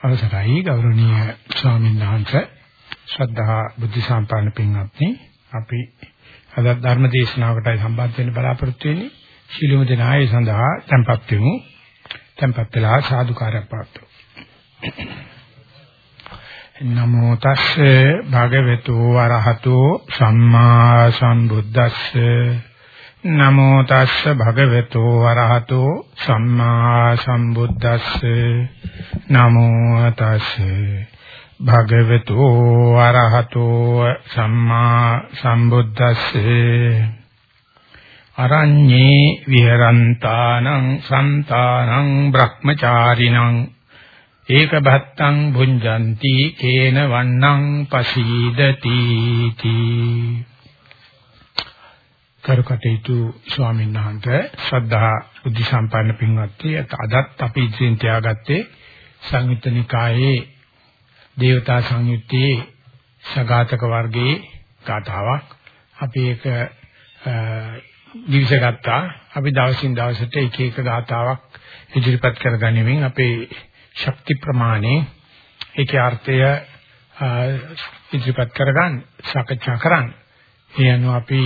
අවසරයි ගෞරවනීය ස්වාමීන් වහන්සේ. ශ්‍රද්ධා බුද්ධ සම්පන්න පින්වත්නි අපි අද ධර්ම දේශනාවකටයි සම්බන්ධ වෙන්න බලාපොරොත්තු වෙන්නේ. ශිළුම දෙනාය සඳහා tempත් වෙමු. tempත් වෙලා සාදුකාරයක් පාත්තු නමෝ තස්සේ භගවතු වරහතෝ සම්මා සම්බුද්දස්සේ. නමෝ තස්ස භගවතු වරහතෝ සම්මා සම්බුද්දස්සේ. නමෝ තස්සේ භගවතු වරහතෝ සම්මා සම්බුද්දස්සේ. අරඤ්ඤේ විහරන්තානං සන්තානං බ්‍රහ්මචාරිණං ඒක භත්තං භුඤ්ජಂತಿ කේන වන්නං පසීදති තී. කරුකටේතු ස්වාමීන් වහන්සේ ශ්‍රද්ධා බුද්ධ සම්පන්න පින්වත්නි අදත් අපි ඉදිරියෙන් තියාගත්තේ සංයුත්ත නිකායේ දේවතා සංයුත්තේ සගතක වර්ගයේ ගාථාවක් අපි ඒක දිවිසගත්තා අපි දවසින් දවසට එක එක ගාථාවක් ඉදිරිපත් කරගනිමින් අපේ ශක්ති ප්‍රමාණය ඒකේ අර්ථය ඉදිරිපත් කරගන්න සාකච්ඡා කරන්න. ඒ අනුව අපි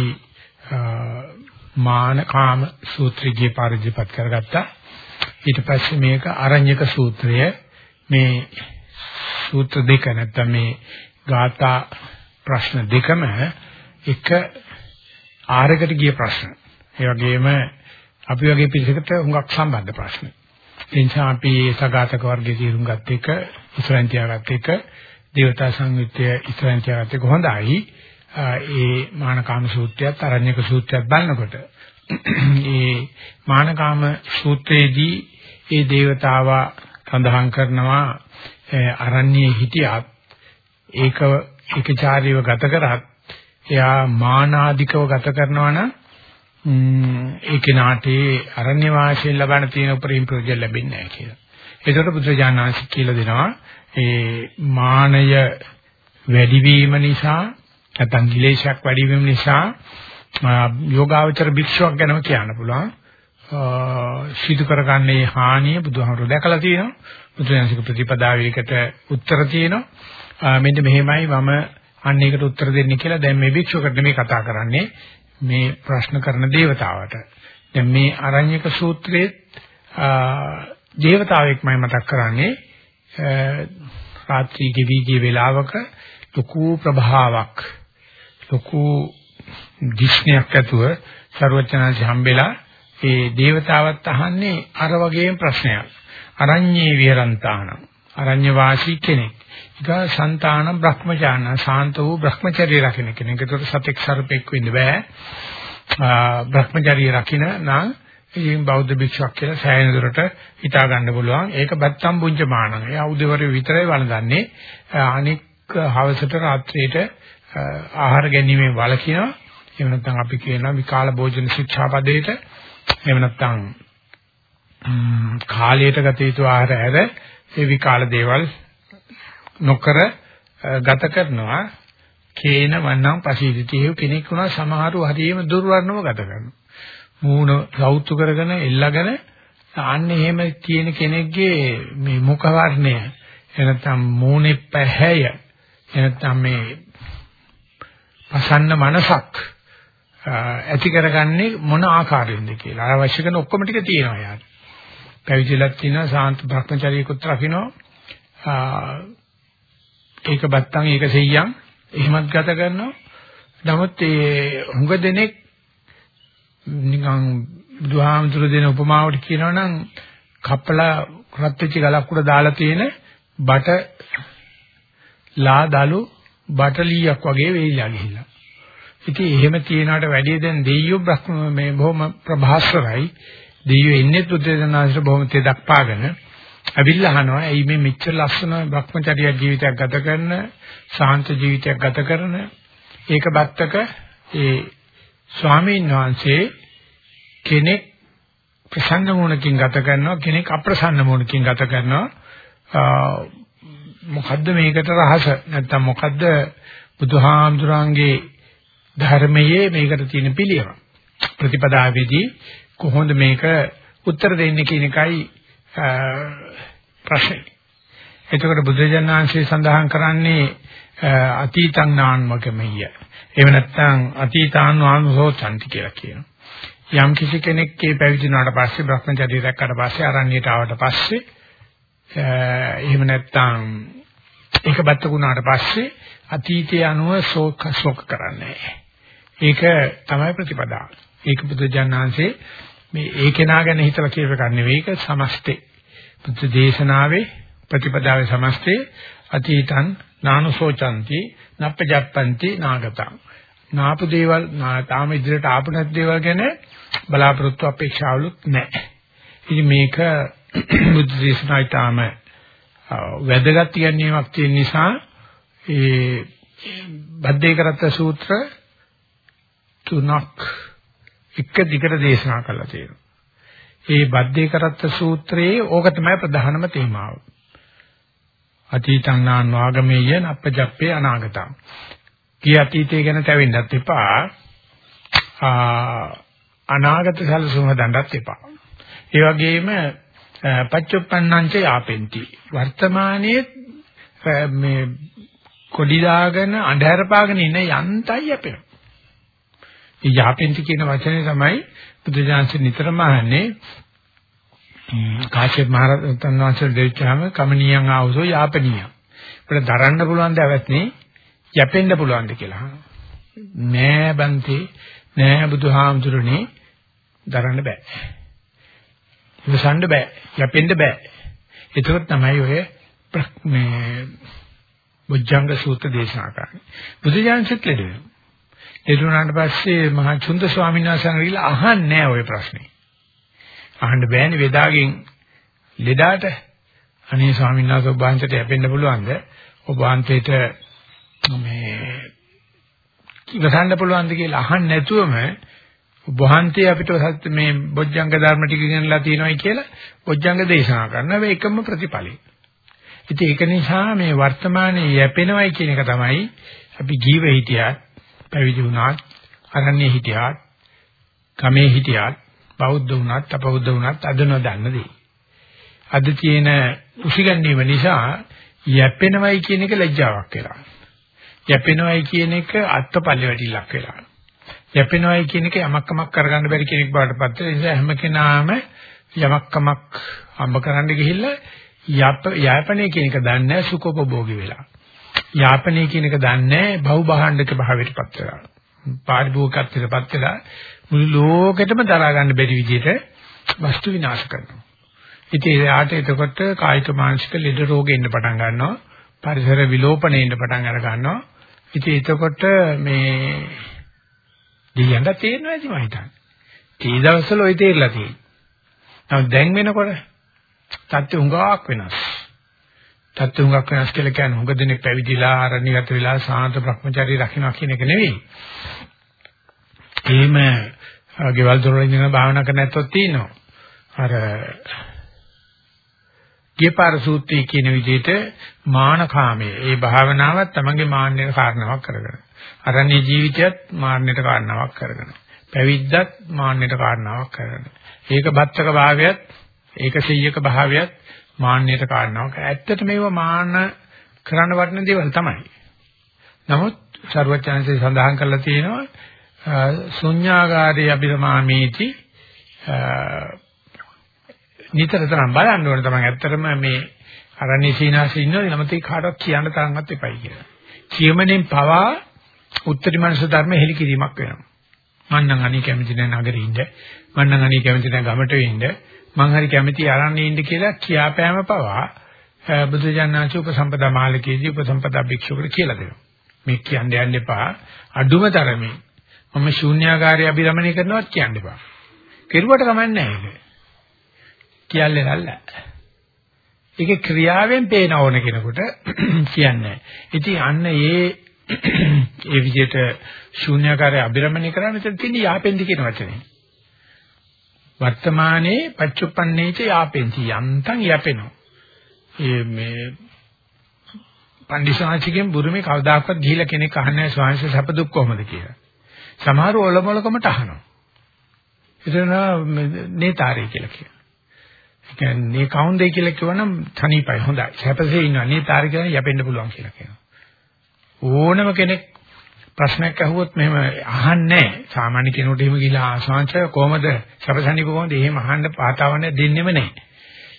මාන කාම සූත්‍රයේ පරිදිපත් කරගත්තා. ඊට පස්සේ මේක අරඤ්‍යක සූත්‍රය මේ සූත්‍ර දෙක නැත්නම් මේ ගාථා ප්‍රශ්න දෙකම එක ආරකට ගිය ප්‍රශ්න. ඒ වගේම අපි වගේ පිළිසකට හුඟක් සම්බන්ධ ප්‍රශ්න. ඒ නිසා අපි සගතක වර්ගයේ තීරුම් ගත්ත එක ඉස්සරහින් තියාගත්ත එක දේවතා සංයුත්තය ඉස්සරහින් තියාගත්ත එක හොඳයි. ඒ මානකාම සූත්‍රයත් අරණ්‍යක සූත්‍රයත් බලනකොට ඒ මානකාම සූත්‍රයේදී ඒ దేవතාවා සඳහන් කරනවා අරණ්‍යයේ හිටියත් ඒක ඒකචාරීව ගත කරත් එයා මානාධිකව ගත කරනවා නම් ඒකේ නාටේ අරණ්‍ය වාසයෙන් ලබන තියෙන උපරිම ප්‍රයෝජන ලැබෙන්නේ නැහැ කියලා. ඒකට බුදුජානනාංශ කියලා දෙනවා ඒ මානය වැඩිවීම නිසා නැත්නම් ගිලේශයක් වැඩි වීම නිසා යෝගාවචර භික්ෂුවක් ගැනම කියන්න පුළුවන්. සිදු කරගන්නේ හානිය බුදුහාමුදුරුවෝ දැකලා තියෙනවා. බුදුරජාණන්සේක ප්‍රතිපදාවයකට උත්තර තියෙනවා. මෙන්න මෙහෙමයි මම අන්න ඒකට උත්තර දෙන්නේ කියලා දැන් මේ භික්ෂුවකට මේ කතා කරන්නේ මේ ප්‍රශ්න කරන దేవතාවට. දැන් මේ අරඤ්‍යක සූත්‍රයේ දේවතාවෙක්මයි මතක් කරන්නේ රාත්‍රී ගෙවි ගිය වෙලාවක ලොකු ප්‍රභාවක් ලොකු දිස්නයක් ඇතුව ਸਰවඥාන්සේ හම්බෙලා ඒ దేవතාවත් අහන්නේ අර වගේම ප්‍රශ්නයක්. අරඤ්ඤේ විහරන්තාන. අරඤ්‍ය වාසී කෙනෙක්. ඊගා సంతාන බ්‍රහ්මචාන සාන්ත වූ බ්‍රහ්මචර්ය රකින්න කෙනෙක්. ඒකට සතෙක් සර්පෙක් වෙන්න බෑ. බ්‍රහ්මචර්ය රකින්න නම් ඉතින් බෞද්ධ භික්ෂුවක් කියලා සෑහෙන දුරට හිතා ගන්න පුළුවන්. ඒක බත්තම් පුංච මානන. එයා උදේවරු විතරයි වළඳන්නේ. අනික් හවසට රාත්‍රියට ආහාර ගැනීමෙන් වළකිනවා. එහෙම නැත්නම් අපි කියනවා විකාල භෝජන ශික්ෂාපදයට. එහෙම නැත්නම් කාලයට ගත යුතු ආහාර ඇර ඒ විකාල දේවල් නොකර ගත කරනවා. කේන වන්නම් පසීදිතේ කෙනෙක් වුණා සමහරව හරියම දුර්වර්ණව ගත කරනවා. මූණ සෞතු කරගෙන එල්ලගෙන අන්න එහෙම තියෙන කෙනෙක්ගේ මේ මුඛ වර්ණය එනතම් මූණේ පැහැය එනතම් මේ ප්‍රසන්න මනසක් ඇති කරගන්නේ මොන ආකාරයෙන්ද කියලා. අර අවශ්‍ය කරන ඔක්කොම ටික තියෙනවා යාට. පැවිදිලක් තියෙනවා සාන්ත භ්‍රමචාරීකුත් රකින්නවා. ඒක බත්තන් ඒක සෙයියන් එහෙමත් ගත කරනවා. නමුත් ඒ හුඟ දෙනෙක් නිකන් බුදුහාමුදුර දෙන උපමාවට කියනවා නම් කප්පලා රත් වෙච්ච ගලක් උඩ දාලා තියෙන බට ලා දලු බටලියක් වගේ වෙයිලා ගිහිල්ලා. ඉතින් එහෙම තියනකට වැඩිය දැන් දෙයියෝ බ්‍රහ්ම මේ බොහොම ප්‍රභාස්වරයි. දෙයියෝ ඉන්නේ බුද්ධදනාංශ බොහොම තෙදක් පාගෙන අවිල්ලා අහනවා එයි මේ මෙච්චර ලස්සන භ්‍රමචර්ය ජීවිතයක් ගත කරන සාන්ත ජීවිතයක් ගත කරන ඒක බත්තක ඒ ස්වාමීන් වහන්සේ කෙනෙක් ප්‍රසන්න මොනකින් ගත කරනවා කෙනෙක් අප්‍රසන්න මොනකින් ගත කරනවා මොකද්ද මේකට රහස නැත්තම් මොකද්ද බුදුහාමුදුරන්ගේ ධර්මයේ මේකට තියෙන පිළියම ප්‍රතිපදාවේදී කොහොමද මේක උත්තර දෙන්නේ කියන එකයි ප්‍රශ්නේ. එතකොට බුදුජානනාංශය සඳහන් කරන්නේ අතීතං නාන්මකමෙය. එහෙම නැත්නම් අතීතාන් වානුසෝචන්ති කියලා කියනවා. යම් කිසි කෙනෙක්ගේ පැවිදිනාට පස්සේ Brahmacharya රැක්කට පස්සේ අරණියට ආවට පස්සේ එහෙම නැත්නම් ඒක බත්තකුණාට පස්සේ අතීතය අනුව ශෝක ශෝක කරන්නේ. ඒක තමයි ප්‍රතිපදාව. ඒක බුදුජානනාංශේ මේ ඒ කෙනා ගැන හිතලා කියව එක නෙවෙයි ඒක සමස්තේ. බුද්ධ දේශනාවේ ප්‍රතිපදාවේ සමස්තේ අතීතං නානුසෝචಂತಿ නප්පජප්පಂತಿ නාගතං. නාපු දේවල් තාම ඉදිරියට ආපු නැති දේවල් ගැන බලාපොරොත්තු අපේක්ෂාවලුත් නැහැ. ඉතින් මේක බුද්ධ දේශනායි තාම වැදගත් කියන්නේමක් තියෙන නිසා ඒ බද්දේ කරත්ත සූත්‍ර තුනක් එක දිගට දේශනා කළා තියෙනවා. ඒ බද්දේ කරත්ත සූත්‍රයේ ඕක තමයි ප්‍රධානම තේමාව. අතීතං නාන් වාගමේය නප්පජප්පේ අනාගතං. කී අතීතය ගැන තැවෙන්නත් එපා. අනාගත සැලසුම හදන්නත් එපා. ඒ වගේම පච්චුප්පන්නංච යාපෙන්ති. වර්තමානයේ මේ කොඩි දාගෙන අඳුර පාගෙන ඉන්න යන්තයි යපෙනවා. මේ යාපෙන්ති කියන වචනේ තමයි බුදුජානක නිතරම අහන්නේ කාශ්‍යප මහ රහතන් වහන්සේ දෙවිචාම කමනියන් ආවසෝ යාපනිය. අපිට දරන්න පුළුවන් දවස්නේ යැපෙන්න පුළුවන්ද කියලා අහනවා. නෑ බන්තේ නෑ බුදුහාමුදුරනේ දරන්න බෑ. ඉවසන්න බෑ. යැපෙන්න බෑ. ඒක තමයි ඔය මේ බොජ්ජංග සූත්‍ර දේශනා කරන්නේ. බුදුජානකත් ලෙඩ වෙනවා. ලෙඩ වුණාට පස්සේ මහා චුන්ද ස්වාමීන් වහන්සේ ගිහිල්ලා අහන්නේ නැහැ ওই ප්‍රශ්නේ. අහන්න බෑනේ වේදාගෙන් ලෙඩාට අනේ ස්වාමීන් වහන්සේ ඔබ වහන්සේට යැපෙන්න පුළුවන්ද? ඔබ වහන්සේට මේ ඉවසන්න පුළුවන්ද කියලා අහන්න නැතුවම වහන්තේ අපිට මේ බොජ්ජංග ධර්ම ටික ඉගෙනලා තියෙනවායි කියලා බොජ්ජංග දේශනා කරනවා. ඒ එකම ප්‍රතිඵලයි. ඉතින් ඒක නිසා මේ වර්තමානයේ යැපෙනවයි කියන එක තමයි අපි ජීව හිටියත්, පැවිදි වුණත්, අරණ්‍ය හිටියත්, කමේ හිටියත්, බෞද්ධ වුණත්, අපබෞද්ධ වුණත් අද නොදන්න දේ. අද තියෙන උසිගැන්වීම නිසා යැපෙනවයි කියන එක ලැජ්ජාවක් වෙලා. යැපෙනවයි කියන එක අත්පල්ලේ වැටිලක් වෙලා. යැපෙනවයි කියන එක යමක් කමක් කරගන්න බැරි කෙනෙක් බවට පත් වෙන නිසා හැම කෙනාම යමක් කමක් හම්බ කරන්න ගිහිල්ලා යාපනය කියන එක දන්නේ නැහැ සුඛෝපභෝගී වෙලා. යාපනය කියන එක දන්නේ නැහැ බහුබහණ්ඩක භාවයට පත් වෙලා. පාරිභෝගිකත්වයට පත් වෙලා මුළු ලෝකෙටම දරා ගන්න බැරි විදිහට වස්තු විනාශ කරනවා. ඉතින් එයාට එතකොට කායික මානසික ලෙඩ රෝගෙ එන්න පටන් ගන්නවා. පරිසර විලෝපණය එන්න පටන් අර ගන්නවා. ඉතින් එතකොට මේ දෙයියන්ට තේරෙනවා ඇති මම හිතන්නේ. ඒ දවස්වල ওই තේරලා තියෙන්නේ. නමුත් දැන් වෙනකොට තත්ත්ව හුඟක් වෙනස්. තත්ත්ව හුඟක් වෙනස් කියලා කියන්නේ හුඟ දෙනෙක් පැවිදිලා ආරණ්‍යගත වෙලා සාන්ත භ්‍රමචාරී රකින්න කියන එක නෙවෙයි. එහෙම ගෙවල් දොරවල් ඉඳන් භාවනා කරන්න නැත්තොත් තියෙනවා. අර ගේපාර සූත්‍රය කියන විදිහට මානකාමයේ ඒ භාවනාවත් තමන්ගේ මාන්නයට කාරණාවක් කරගෙන. අරණ්‍ය ජීවිතයත් මාන්නයට කාරණාවක් කරගෙන. පැවිද්දත් මාන්නයට කාරණාවක් කරගෙන. ඒක බත්තක භාවයත් ඒක සීයක භාවයත් මාන්නයට කාරණාවක්. ඇත්තට මේවා මාන්න කරන්න වටින දේවල් තමයි. නමුත් ਸਰවඥාන්සේ සඳහන් කරලා තියෙනවා ශුන්‍යාගාරේ අභිරමාමේති නිතරතරම් බලන්න ඕනේ තමයි ඇත්තටම මේ අරණ්‍ය සීනාසේ ඉන්නවද නැමති කාටවත් කියන්න තරම්වත් එපයි කියලා. කියමනෙන් පවා උත්තරී මනස ධර්ම හෙලි කිරීමක් වෙනවා. මං නම් අනේ කැමති නැහැ නගරේ ඉන්න. මං නම් අනේ කැමති නැහැ ගමට ඉන්න. මං හරි කැමති අරන්නේ ඉන්න කියලා කියාපෑම පවා බුදුජානනාච උපසම්පදා මාලිකයේදී උපසම්පදා භික්ෂුවකට කියලා දෙනවා. මේ කියන්න යන්න එපා. අඩුම තරමේ මම ශූන්‍යාකාරය අභිරමණය කරනවත් කියන්න එපා. කෙරුවට කමන්නේ නැහැ ඒක. කියන්නේ නැල්ල. ඒකේ ක්‍රියාවෙන් පේන ඕන කෙනෙකුට කියන්නේ. ඉතින් අන්න ඒ ඒ විදිහට ශූන්‍යකාරය අබිරමණය කරන්න මෙතන තියෙන යාපෙන්දි කියන වචනේ. වර්තමානයේ පච්චුප්පන්නේච යාපෙන්ති යන්තම් යැපෙනවා. ඒ මේ පන්දිසාචිකෙන් බුරුමේ කවදාකවත් ගිහිලා කෙනෙක් අහන්නේ නැහැ ස්වාමීන් වහන්සේ සැප දුක් කොහොමද කියලා. සමහර ඔලොමලකමට අහනවා. එතන නේතාරේ කියලා කියනවා. කියන්නේ කවුන්ද කියලා කියවනම් තනිපයි හොඳයි. සැපසේ ඉන්නවා. නේ තාරික යැපෙන්න පුළුවන් කියලා කියනවා. ඕනම කෙනෙක් ප්‍රශ්නයක් අහුවොත් මෙහෙම අහන්නේ සාමාන්‍ය කෙනෙකුට එහෙම ගිහිලා ආශාංශ කොහමද සැපසනික කොහමද එහෙම අහන්න පාතාවන්නේ දෙන්නෙම නැහැ.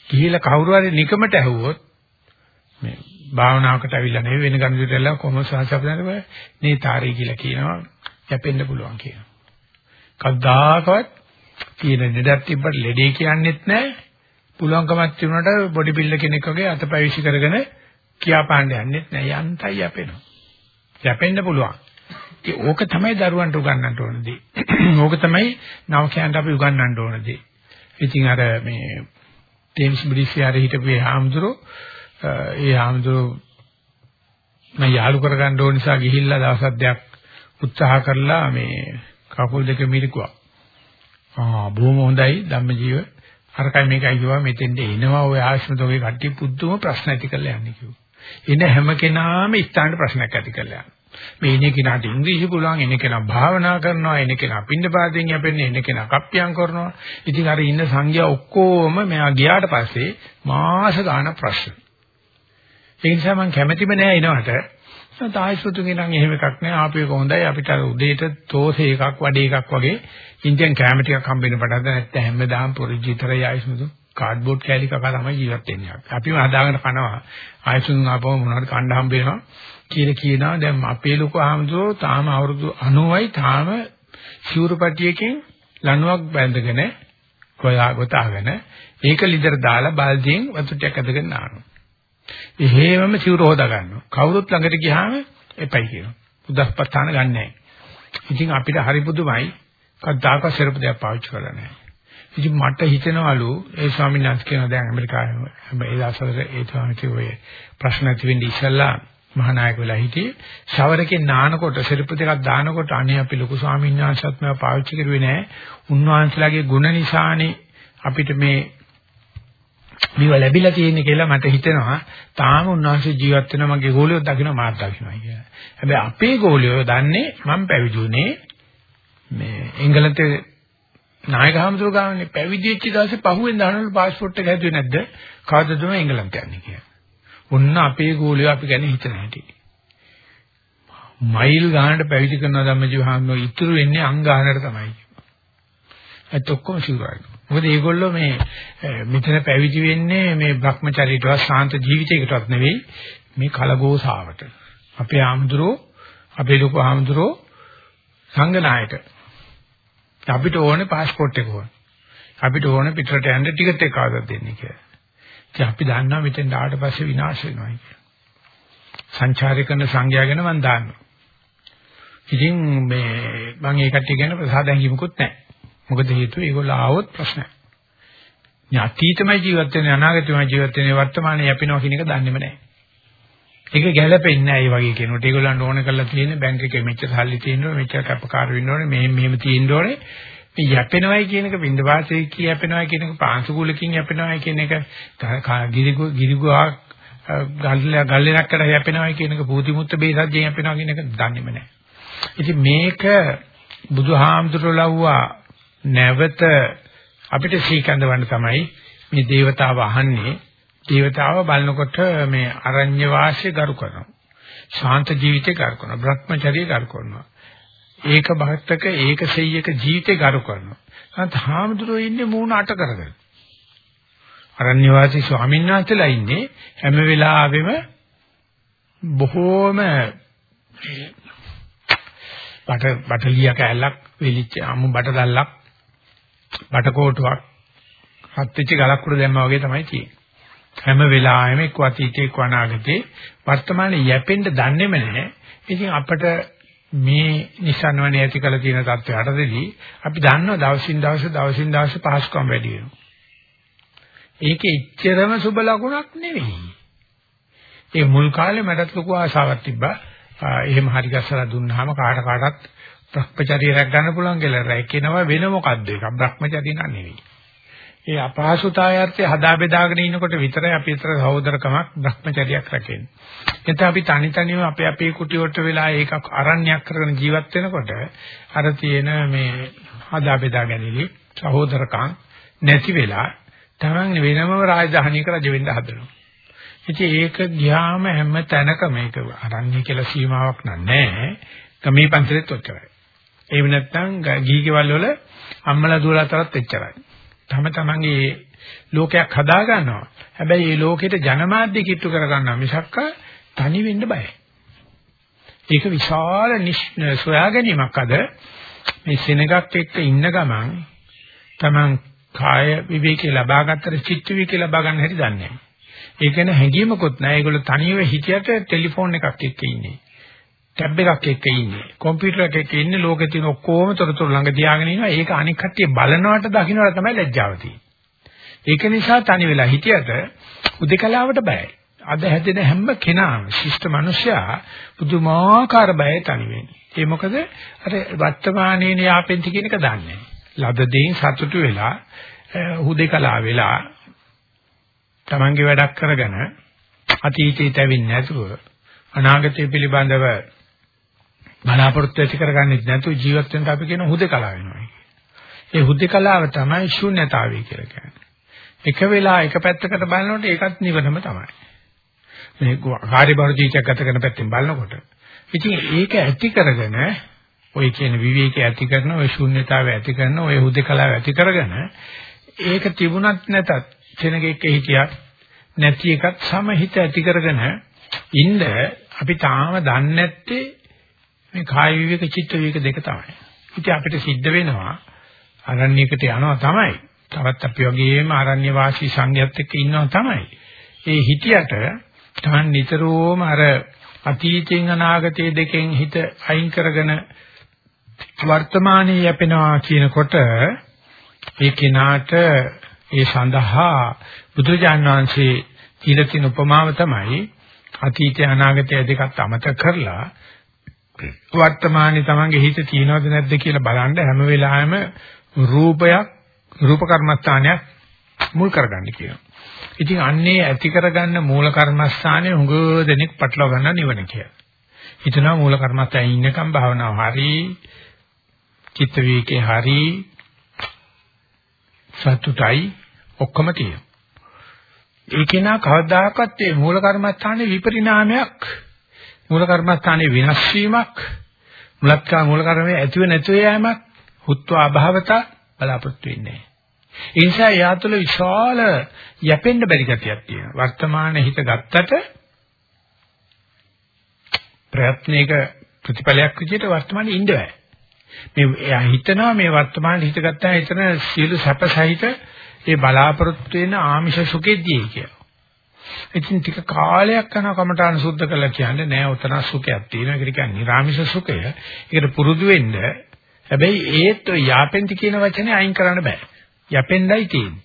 ගිහිලා කවුරු හරි නිකමට ඇහුවොත් මේ භාවනාවකට අවිල්ලා නෙවෙයි වෙන ගණිතයට ඇවිල්ලා කොහොමද සාසපදන්න බෑ. නේ තාරී කියලා කියනවා යැපෙන්න පුළුවන් කියනවා. කවදාකවත් තියෙන ලෙඩක් තිබ්බට ලෙඩේ කියන්නෙත් නැහැ. පුළුවන්කමක් තිබුණාට බොඩි බිල්ඩර් කෙනෙක් වගේ අතපැවිසි කරගෙන කියාපාන්න යන්නෙත් නැහැ. යන්තයි යැපෙනවා. යැපෙන්න පුළුවන්. ඒ ඕක තමයි දරුවන්ට උගන්වන්න ඕන දේ. ඕක තමයි නවකයන්ට අපි උගන්වන්න ඕන දේ. ඉතින් අර මේ ටේම්ස් බ්‍රිෆියාරේ හිටපු හාමුදුරුවෝ ඒ හාමුදුරුවෝ මම යාළු කරගන්න ඕන නිසා ගිහිල්ලා දවස් දෙකක් උත්සාහ කරලා මේ කකුල් දෙක මිරිකුවා. ආ බොහොම හොඳයි ධම්මජීව. අරකයි මේකයි කිව්වා මෙතෙන්ට එනවා ඔය ආශ්‍රමතෝගේ කට්ටිය පුදුම ප්‍රශ්න ඇති කරලා යන්නේ කිව්වා. එන හැම කෙනාම ස්ථාන ප්‍රශ්නයක් ඇති කරලා යනවා. මේ ඉන්නේ කෙනාට ඉංග්‍රීසි පුළුවන්, එන කෙනා භාවනා කරනවා, එන කෙනා පින්නපාතෙන් යපෙන්නේ, එන කෙනා කප්පියම් කරනවා. ඉතින් අර ඉන්න සංඝයා ඔක්කොම මෙයා ගියාට පස්සේ මාස ගාන ප්‍රශ්න. ඒ නිසා මම කැමැතිම නෑ එනවට. තායිසුතුගේ නම් එහෙම එකක් නෑ. ආපේක හොඳයි. අපිට අර උදේට තෝසේ එකක් වඩේ එකක් වගේ ඉන්දියන් කැම ටිකක් හම්බෙන්න පටන් ගන්න නැත්නම් හැමදාම පොරිජිතරයි ආයිසුතු කාඩ්බෝඩ් කෑලි කකා තමයි ජීවත් වෙන්නේ. අපිම හදාගෙන කනවා. ආයිසුතුන් ආපුවම මොනවද කන්න හම්බ වෙනවා. කියලා කියනවා දැන් අපේ ලොකු ආමතුරෝ තාම අවුරුදු 90යි තාම සිවුරුපටියකින් ලණුවක් බැඳගෙන කොයා ගොතාගෙන ඒක ලිදර දාලා බල්දියෙන් වතු ටිකක් අදගෙන නානවා. එහෙමම සිවුර හොදා ගන්නවා. කවුරුත් ළඟට ගියාම එපයි කියනවා. උදස්පත්තාන ගන්නෑ. ඉතින් අපිට හරි පුදුමයි. කද්දාක සරප දෙයක් පාවිච්චි කරලා නැහැ. ඉතින් මට හිතෙනවලු ඒ ස්වාමීන් වහන්සේ කියන දැන් ඇමරිකාවේ ඒ දවස්වල ඒ ස්වාමීන් කිව්වේ ප්‍රශ්න ඇති වෙන්නේ ඉස්සල්ලා මහානායක වෙලා හිටියේ ෂවර් එකේ නානකොට සිරිපු දෙකක් දානකොට අනේ අපි ලොකු ස්වාමීන් වහන්සේත් මේවා පාවිච්චි කරුවේ නැහැ. උන්වහන්සේලාගේ ගුණ නිසානේ අපිට මේ මේවා ලැබිලා තියෙන්නේ කියලා මට හිතෙනවා. තාම උන්වහන්සේ ජීවත් වෙන මගේ ගෝලියෝ දකින්න මාත් දකින්නයි කියලා. හැබැයි අපේ ගෝලියෝ දන්නේ මම පැවිදුනේ මේ එංගලන්තේ නායක හමුදුර ගානේ පැවිදි වෙච්ච දවසේ පහුවෙන් දානවල પાස්පෝර්ට් එක හැදුවේ නැද්ද? කවදද මේ එංගලන්ත යන්නේ කියලා. ඔන්න අපේ ගෝලියෝ අපි ගැන හිතන හැටි. මයිල් ගානට පැවිදි කරන ධම්මජීව හාමුදුරුවෝ ඉතුරු වෙන්නේ අං ගානට තමයි. ඒත් ඔක්කොම සිවුරයි. මොකද මේගොල්ලෝ මේ මෙතන පැවිදි වෙන්නේ මේ Brahmacharyaටවත් ශාන්ත ජීවිතයකටවත් නෙවෙයි මේ කලගෝසාවට. අපේ ආමුදුරෝ අපේ ලොකු ආමුදුරෝ සංගනායට අපිට ඕනේ પાස්පෝර්ට් එක ඕනේ. අපිට ඕනේ පිටරට යන්න ටිකට් එක කාටද දෙන්නේ කියලා. ඉතින් අපි දන්නවා මෙතෙන් ආවට පස්සේ විනාශ වෙනවා කියලා. සංචාරය කරන සංඥා ගැන මම දන්නවා. ඉතින් මේ මම ඒ කට්ටිය ගැන ප්‍රසාද හැඟීමකුත් නැහැ. මොකද හේතුව ඒගොල්ලෝ ආවොත් ප්‍රශ්නයක්. මේ අතීතමයි ජීවත් වෙන්නේ අනාගතමයි ජීවත් වෙන්නේ වර්තමානයේ යපිනවා කියන එක දන්නේම නැහැ. ඒක ගැළපෙන්නේ නැහැ මේ වගේ කෙනෙකුට. ඒගොල්ලන්ට ඕන කරලා තියෙන්නේ බැංක් එකේ මෙච්චර සල්ලි තියෙනවා, මෙච්චර කැපකාර වෙන්න ඕනේ, මෙහෙම මෙහෙම තියෙන්න ඕනේ. මේ යැපෙනවයි කියන එක බින්ද වාසයේ කී යැපෙනවයි කියන එක පාංශුකූලකින් යැපෙනවයි කියන එක ගිරිගු ගිරිගුවා ගල්ල ගල්ලෙනක්කට යැපෙනවයි කියන එක භූතිමුත්ත බේසජ්ජෙන් යැපෙනවා කියන එක දන්නේම නැහැ. ඉතින් මේක බුදුහාමුදුරුවෝ නැවත අපිට සීකඳවන්න තමයි මේ దేవතාව අහන්නේ. దేవතාව බලනකොට මේ අරඤ්‍ය වාසය ගරු කරනවා. ශාන්ත ජීවිතය ගරු කරනවා. භ්‍රමචර්යය ගරු කරනවා. ඒක භක්තක ඒක සෙය්‍යක ජීවිතේ ගරු කරනවා. නැත්නම් හාමුදුරුවෝ ඉන්නේ මූණ අට කරගෙන. අරණ්‍ය වාසී ස්වාමීන් වහන්සේලා ඉන්නේ හැම වෙලාවෙම බොහෝම බට බටලිය කැලක් වෙලිච්ච අමු බට දැල්ලක් බට කෝටුවක් හත් වෙච්ච ගලක් උඩ දැම්මා වගේ තමයි තියෙන්නේ. හැම වෙලාවෙම එක්ක අතීතේ එක්ක අනාගතේ වර්තමානයේ යැපෙන්න දන්නේම නැහැ. ඉතින් අපිට මේ නිසන්වනේ ඇති කළ තියෙන தත්ත්වයටදී අපි දන්නවා දවසින් දවස දවසින් දවස පහසුකම් වැඩි වෙනවා. ඒක එච්චරම සුබ ලකුණක් නෙවෙයි. ඒ මුල් කාලේ මටත් ලොකු ආශාවක් තිබ්බා. එහෙම හරි ගස්සලා දුන්නාම කාට කාටත් භ්‍රමචර්ය රැක් ගන්න පුළුවන් කියලා රැකිනවා වෙන මොකද්ද ඒක භ්‍රමචර්ය නෑ නෙවෙයි. ඒ අපහසුතාවයර්ථය හදා බෙදාගෙන ඉන්නකොට විතරයි අපි අතර සහෝදරකමක් භ්‍රමචර්යයක් රැකෙන්නේ. එතන අපි තනි තනිව අපේ අපේ කුටි වලට වෙලා ඒක අරණ්‍යයක් කරගෙන ජීවත් වෙනකොට අර තියෙන මේ හදා බෙදා ගැනීම සහෝදරකම් නැති වෙලා Taman වෙනම රාජධානියක රජ වෙන්න හදනවා. ඉතින් ඒක ගියාම හැම තැනකම මේක අරන්නේ කියලා සීමාවක් නැහැ. ගමේ පන්සලෙත් ඔච්චරයි. එහෙම නැත්නම් ගීකේවල් වල අම්මලා දුවලා අතරත් එච්චරයි. තම තමන්ගේ ලෝකයක් හදා ගන්නවා. හැබැයි මේ ලෝකෙට ජනමාධ්‍ය කිට්ටු කර ගන්නවා මිසක්ක තනි වෙන්න බයයි. ඒක විශාල සොයා ගැනීමක් අද මේ සෙනගක් එක්ක ඉන්න ගමන් තමන් කාය විවේකී ලබා ගන්නතර චිත්ත විවේකී ලබා ගන්න හැටි දන්නේ නැහැ. ඒක න හැංගීමකුත් නැහැ. ඒගොල්ලෝ තනියම හිතියට ටෙලිෆෝන් එකක් එක්ක ඉන්නේ. ටැබ් එකක් එක්ක ඉන්නේ. කම්පියුටර් එකක් එක්ක ඉන්නේ. ලෝකේ තියෙන ඔක්කොම තොරතුරු ළඟ තියාගෙන ඉන්නවා. ඒක අනික් කට්ටිය බලනවට දකින්නවට තමයි ලැජ්ජාව තියෙන්නේ. ඒක නිසා තනි වෙලා හිටියට උදේකලාවට බයයි. අද හැදෙන හැම කෙනාම ශිෂ්ට මිනිසයා පුදුමාකාර බයයි තනි වෙන්නේ. ඒ මොකද අර වර්තමානයේ යාපෙන්ති කියන එක දන්නේ ලද දෙයින් සතුටු වෙලා හුදේකලා වෙලා තමන්ගේ වැඩක් කරගෙන අතීතයට ඇවිත් නැතුව අනාගතය පිළිබඳව බලාපොරොත්තු ඇති කරගන්නෙත් නැතුව ජීවත් වෙන්න අපි කියන හුදේකලා වෙනවා. ඒ හුදේකලාව තමයි ශූන්‍යතාවය කියලා කියන්නේ. එක වෙලා එක පැත්තකට බලනකොට ඒකත් නිවනම තමයි. මේ කාර්යබහුල ජීවිතයක් ගත කරන පැත්තෙන් බලනකොට. ඉතින් ඒක ඇති කරගෙන ඔය කියන විවේකය ඇති කරන ඔය ශූන්‍යතාවය ඇති කරන ඔය හුදේකලාව ඇති කරගෙන ඒක තිබුණත් නැතත් කෙනෙක් හිටියක් නැති එකත් සමහිත ඇති කරගෙන ඉන්න අපි තාම දන්නේ නැත්තේ මේ කාය විවේක චිත්ත විවේක දෙක තමයි. ඉතින් අපිට සිද්ධ වෙනවා අරණ්‍යයකට යනවා තමයි. තවත් අපි වගේම ආරණ්‍ය වාසී සංඝයත් එක්ක ඉන්නවා තමයි. ඒ හිටියට තමන් නිතරම අර අතීතයෙන් අනාගතයේ දෙකෙන් හිත අයින් කරගෙන වර්තමානයේ යැපෙනවා කියනකොට ඒ කෙනාට ඒ සඳහා බුදුරජාන් වහන්සේ කියලා තියෙන උපමාව තමයි අතීතය අනාගතය දෙකත් අමතක කරලා වර්තමානයේ තමන්ගේ හිත තියෙනවද නැද්ද කියලා බලන්න හැම වෙලාවෙම රූපයක් රූප කර්මස්ථානයක් මුල් කරගන්න කියනවා. ඉතින් අන්නේ ඇති කරගන්න මූල කර්මස්ථානේ හුඟ දෙනෙක් පටලවා ගන්න නිවන කියලා. හිතනවා මූල කර්මස්ථානේ ඉන්නකම් භාවනාව හරි චිත්ත වේකේ හරි සතුටයි ඔක්කොම තියෙනවා. ඒකේ නා කවදාකවත් මේ මූල කර්මස්ථානයේ විපරිණාමයක් මූල කර්මස්ථානයේ වෙනස් වීමක් මුලත්කා මූල කර්මයේ ඇතිව නැතිව යෑමක් හුත්ව අභාවත බලාපොරොත්තු වෙන්නේ ඒ නිසා යා තුළ විශාල යැපෙන්න බැරි ගතියක් තියෙනවා. වර්තමාන හිත ගත්තට ප්‍රයත්නයක ප්‍රතිඵලයක් විදිහට වර්තමානයේ ඉන්න බෑ. මේ එයා හිතනවා මේ වර්තමාන හිත ගත්තා හිතන සියලු සැප සහිත ඒ බලාපොරොත්තු වෙන ආමිෂ සුඛෙදී කියලා. ඉතින් ටික කාලයක් යන කමඨාන සුද්ධ කළා කියන්නේ නෑ උතන සුඛයක් තියෙනවා. ඒකට කියන්නේ නිර්ාමිෂ සුඛය. ඒකට පුරුදු වෙන්න හැබැයි ඒත් ඔය යාපෙන්ති කියන වචනේ අයින් කරන්න බෑ. යපෙන්ඩයි තියෙන්නේ.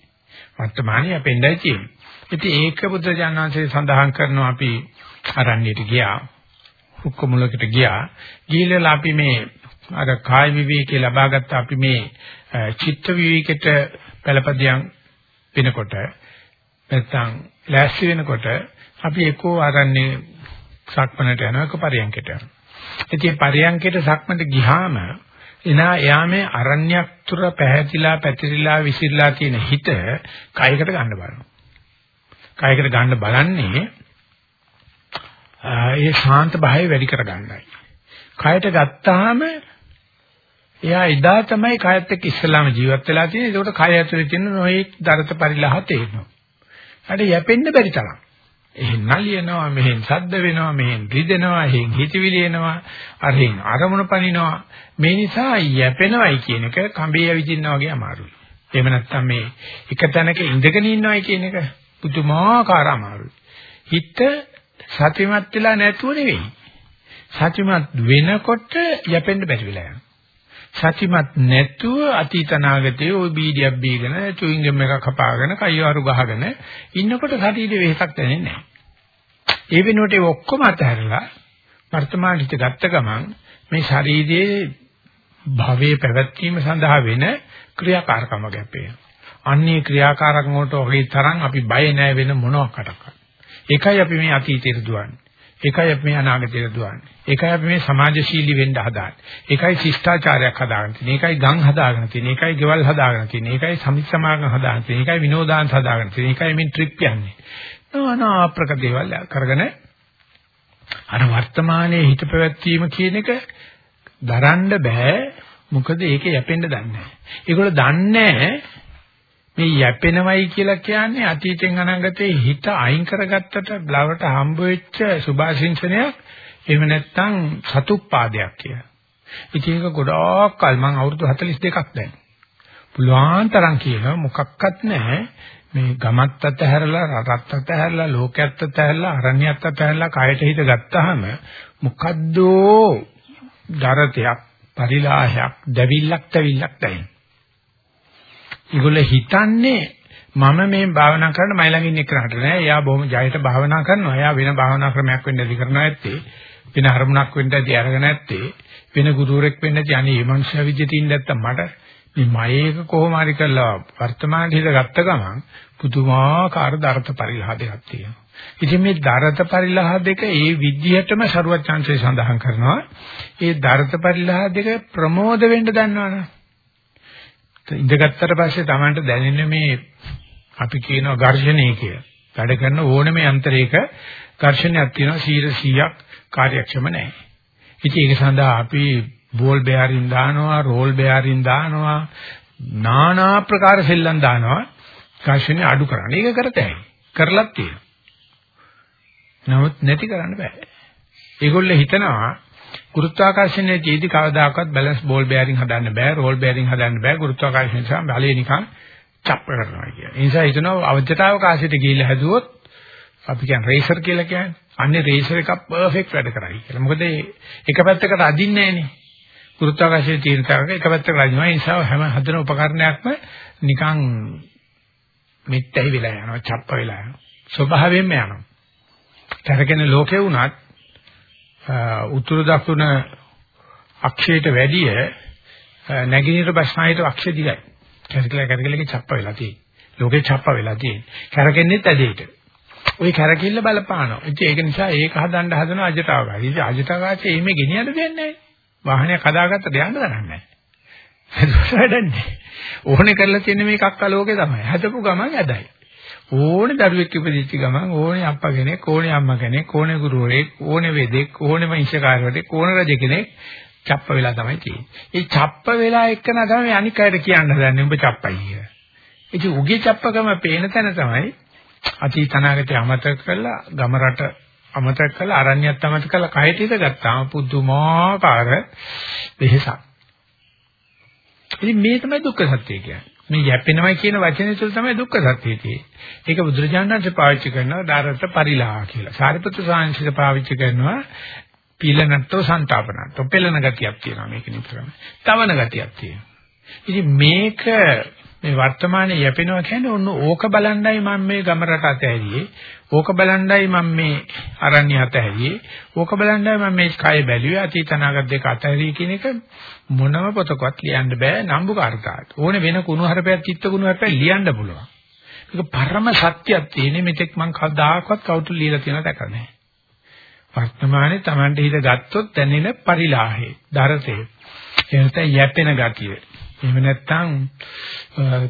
වර්තමානයේ යපෙන්ඩයි තියෙන්නේ. ඉතින් ඒක බුද්ධ ඥානanse සඳහන් කරනවා අපි අරණ්‍යයට ගියා. හුක්ක මුලකට ගියා. ගිහිල්ලා අපි මේ අර කාය විවේකේ ලබාගත්ත අපි මේ චිත්ත විවේකයට පළපදියම් වෙනකොට නැත්නම් ලෑස්ති වෙනකොට අපි එකෝ ආරන්නේ සක්මනට යනවා එක පරියන්කට යනවා. ඉතින් පරියන්කේට සක්මනට ගියාම එනා එයා මේ අරණ්‍යයක් තුර පැහැදිලා පැතිරිලා විසිරලා තියෙන හිත කයකට ගන්න බලනවා. කයකට ගන්න බලන්නේ ඒ ශාන්ත භාවය වැඩි කර ගන්නයි. කයට ගත්තාම එයා එදා තමයි කයත් එක්ක ඉස්සලාම ජීවත් වෙලා තියෙන්නේ. ඒකට කය ඇතුලේ තියෙන නොයෙක් දරත පරිලහ තේරෙනවා. අර යැපෙන්න බැරි තරම්. එහෙන් නලියනවා, මෙහෙන් සද්ද වෙනවා, මෙහෙන් රිදෙනවා, එහෙන් හිතවිලි එනවා, අරහෙන් අරමුණ පනිනවා. මේ නිසා යැපෙනවයි කියන එක කඹේ ඇවිදින්නා වගේ අමාරුයි. එහෙම නැත්නම් මේ එක තැනක ඉඳගෙන ඉන්නවයි කියන එක පුදුමාකාර අමාරුයි. හිත සතිමත් වෙලා නැතුව නෙවෙයි. සතිමත් වෙනකොට යැපෙන්න බැරි වෙලා යනවා. සතිමත් නැතුව අතීත නාගතේ ওই බීඩියක් බීගෙන චුයින්ගම් එකක් කපාගෙන කයිවාරු ගහගෙන ඉන්නකොට ශරීරේ වෙහසක් දැනෙන්නේ නැහැ. ඒ වෙනුවට ඒ ඔක්කොම අතහැරලා වර්තමාන හිත ගත්ත ගමන් මේ ශරීරයේ භවයේ පැවැත්වීම සඳහා වෙන ක්‍රියාකාරකම ගැපේ. අන්නේ ක්‍රියාකාරකම් වලට ඔහි තරම් අපි බය නැහැ වෙන මොනවාකටවත්. ඒකයි අපි මේ අතීතයට දුවන්නේ. ඒකයි අපි මේ අනාගතයට දුවන්නේ. ඒකයි අපි මේ සමාජශීලී වෙන්න හදාන්නේ. ඒකයි ශිෂ්ටාචාරයක් හදාගෙන තියෙන්නේ. ඒකයි ගම් හදාගෙන තියෙන්නේ. ඒකයි ගෙවල් හදාගෙන තියෙන්නේ. ඒකයි සමිති සමාගම් හදාගෙන තියෙන්නේ. ඒකයි විනෝදාංශ හදාගෙන තියෙන්නේ. ඒකයි මේ ට්‍රිප් යන්නේ. නානා ආප්‍රක දේවල් කරගෙන අර වර්තමානයේ හිත පැවැත්වීම කියන එක දරන්න බෑ. මොකද ඒකේ යැපෙන්න දන්නේ නැහැ. ඒගොල්ලෝ දන්නේ මේ යැපෙනවයි කියලා කියන්නේ අතීතෙන් අනාගතේ හිත අයින් කරගත්තට බ්ලවට හම්බ වෙච්ච සුභාශිංසනයක් එහෙම නැත්නම් සතුප්පාදයක් කියලා. ඉතින් ඒක ගොඩාක් කල් මම අවුරුදු 42ක් දැන්. පුළුවන් තරම් කියනවා මොකක්වත් නැහැ. මේ ගමත් අතහැරලා රටත් අතහැරලා ලෝකයත් අතහැරලා අරණ්‍යත් අතහැරලා කයට හිත ගත්තාම මොකද්ද දරතයක් පරිලාහයක් දැවිල්ලක් තැවිල්ලක් දැනෙන. ඒගොල්ලෝ හිතන්නේ මම මේ භාවනා කරන්න මයි ළඟ ඉන්න එකට නෑ. එයා බොහොම ජයට භාවනා කරනවා. එයා වෙන භාවනා ක්‍රමයක් වෙන්න ඇති කරනවා ඇත්තේ. වෙන අරමුණක් වෙන්න ඇති අරගෙන ඇත්තේ. වෙන ගුරුවරෙක් වෙන්න ඇති අනේ මේ මනුෂ්‍ය විද්‍යාවේ ඉන්න නැත්තම් මට මේ මයේක කොහොම හරි කරලා වර්තමාන හිත ගත්ත ගමන් පුදුමාකාර දරත පරිලහ දෙකක් තියෙනවා. ඉතින් මේ දරත පරිලහ දෙක ඒ විදිහටම සරුවත් chance සඳහන් කරනවා. ඒ දරත පරිලහ දෙක ප්‍රමෝද වෙන්න දන්නවනේ. ඉඳගත්තට පස්සේ Tamanට දැනෙන මේ අපි කියනවා ඝර්ෂණය කියලා. වැඩ කරන ඕනම යන්ත්‍රයක ඝර්ෂණයක් තියෙනවා 100ක් කාර්යක්ෂම නැහැ. ඉතින් ඒක සඳහා අපි බෝල් බෑරින් දානවා, රෝල් බෑරින් දානවා, নানা ආකාර සෙල්ලම් දානවා. ඝර්ෂණය අඩු කරන්න. ඒක කරතයි. කරලත් තියෙනවා. නමුත් නැති කරන්න බෑ. ඒගොල්ලෝ හිතනවා ගුරුත්වාකර්ෂණයේ ජීවිත කවදාකවත් බැලන්ස් බෝල් බෑරින් හදන්න බෑ රෝල් බෑරින් හදන්න බෑ ගුරුත්වාකර්ෂණ නිසා බලය නිකන් චප්ප කරනවා කියන. ඒ නිසා හිතනවා අවජ්‍යතාවකාශයට ගිහිල්ලා හැදුවොත් අපි කියන්නේ රේසර් කියලා කියන්නේ. අන්නේ රේසර් එක පර්ෆෙක්ට් වැඩ කරයි කියලා. මොකද එක පැත්තකට අදින්නේ නැහනේ. ගුරුත්වාකර්ෂණයේ තියෙන තරක එක පැත්තකට අදිනවා. ඒ නිසා හැම හදන උපකරණයක්ම නිකන් මෙත්තයි වෙලා යනවා, චප්ප වෙලා යනවා. ස්වභාවයෙන්ම යනවා. කරගෙන ලෝකේ වුණත් උතුරු දකුණ අක්ෂයට වැඩිය නැගිනහිර බස්නාහිර අක්ෂය දිගයි. කැරකිලා කැරකිලා චප්ප වෙලා තියෙන්නේ. ලෝකේ චප්ප වෙලා තියෙන්නේ. කැරකෙන්නෙත් ඇදේට. ওই කැරකිල්ල බලපානවා. ඉතින් ඒක නිසා ඒක හදන්න හදන අජටාවගාරය. ඉතින් අජටාවගාරයේ එimhe ගෙනියන්න දෙන්නේ නැහැ. වාහනයක් හදාගත්තට යන්න දරන්නේ නැහැ. ඒක වැඩන්නේ. ඕනේ කරලා තියෙන මේක අක්කා ලෝකේ තමයි. හදපු ගමන් ඇදයි. ඕනේ දරුවෙක් ඉපදිච්ච ගමන් ඕනේ අප්පා කෙනෙක් ඕනේ අම්මා කෙනෙක් ඕනේ ගුරුවරයෙක් ඕනේ වෙදෙක් ඕනේ මහිෂකාරයෙක් ඕනේ රජ කෙනෙක් චප්ප වෙලා තමයි තියෙන්නේ. ඒ චප්ප වෙලා එක්කන තමයි අනික් අයට කියන්න හදන්නේ උඹ චප්පයි කියලා. ඉතින් උගේ චප්පකම පේන තැන තමයි අතීත අනාගතය අමතක කරලා ගම රට අමතක කරලා අරණ්‍යත් අමතක කරලා කයට ඉඳ ගත්තාම පුදුමාකාර වෙහසක්. ඉතින් මේ තමයි දුක්ඛ සත්‍ය කියන්නේ. මේ යැපෙනවයි කියන වචනේ තුල තමයි දුක්ඛ සත්‍යය තියෙන්නේ. ඒක බුදුරජාණන්සේ පාවිච්චි කරනවා ධාරත පරිලාහ කියලා. සාරිපුත්‍ර සාංශික පාවිච්චි කරනවා පීලනට්ටෝ සන්තාපනට්ටෝ පෙළන ගතියක් තියෙනවා මේක නිතරම. තවන ගතියක් තියෙනවා. ඉතින් මේක මේ වර්තමානයේ යැපෙනවා කියන්නේ ඔන්න ඕක බලණ්ඩයි මම මේ ගම රට අතහැරියේ. ඕක බලණ්ඩයි මම මේ අරණ්‍ය අතහැරියේ. ඕක බලණ්ඩයි මම මේ කය බැලුවේ අතීත අනාගත දෙක අතහැරියේ කියන එක මොනම පොතකවත් ලියන්න බෑ නම්බුකාරතාවට. ඕනේ වෙන කුණු හරපයක් චිත්ත කුණු හරපයක් ලියන්න පුළුවන්. ඒක පරම සත්‍යයක් තියෙන්නේ මෙතෙක් මං කවදාකවත් කවුරු ලියලා තියෙනවද දැකලා නැහැ. වර්තමානයේ Tamante හිත ගත්තොත් දැනෙන පරිලාහේ, දරතේ. එනත යැපෙන ගතිය. එහෙම නැත්නම්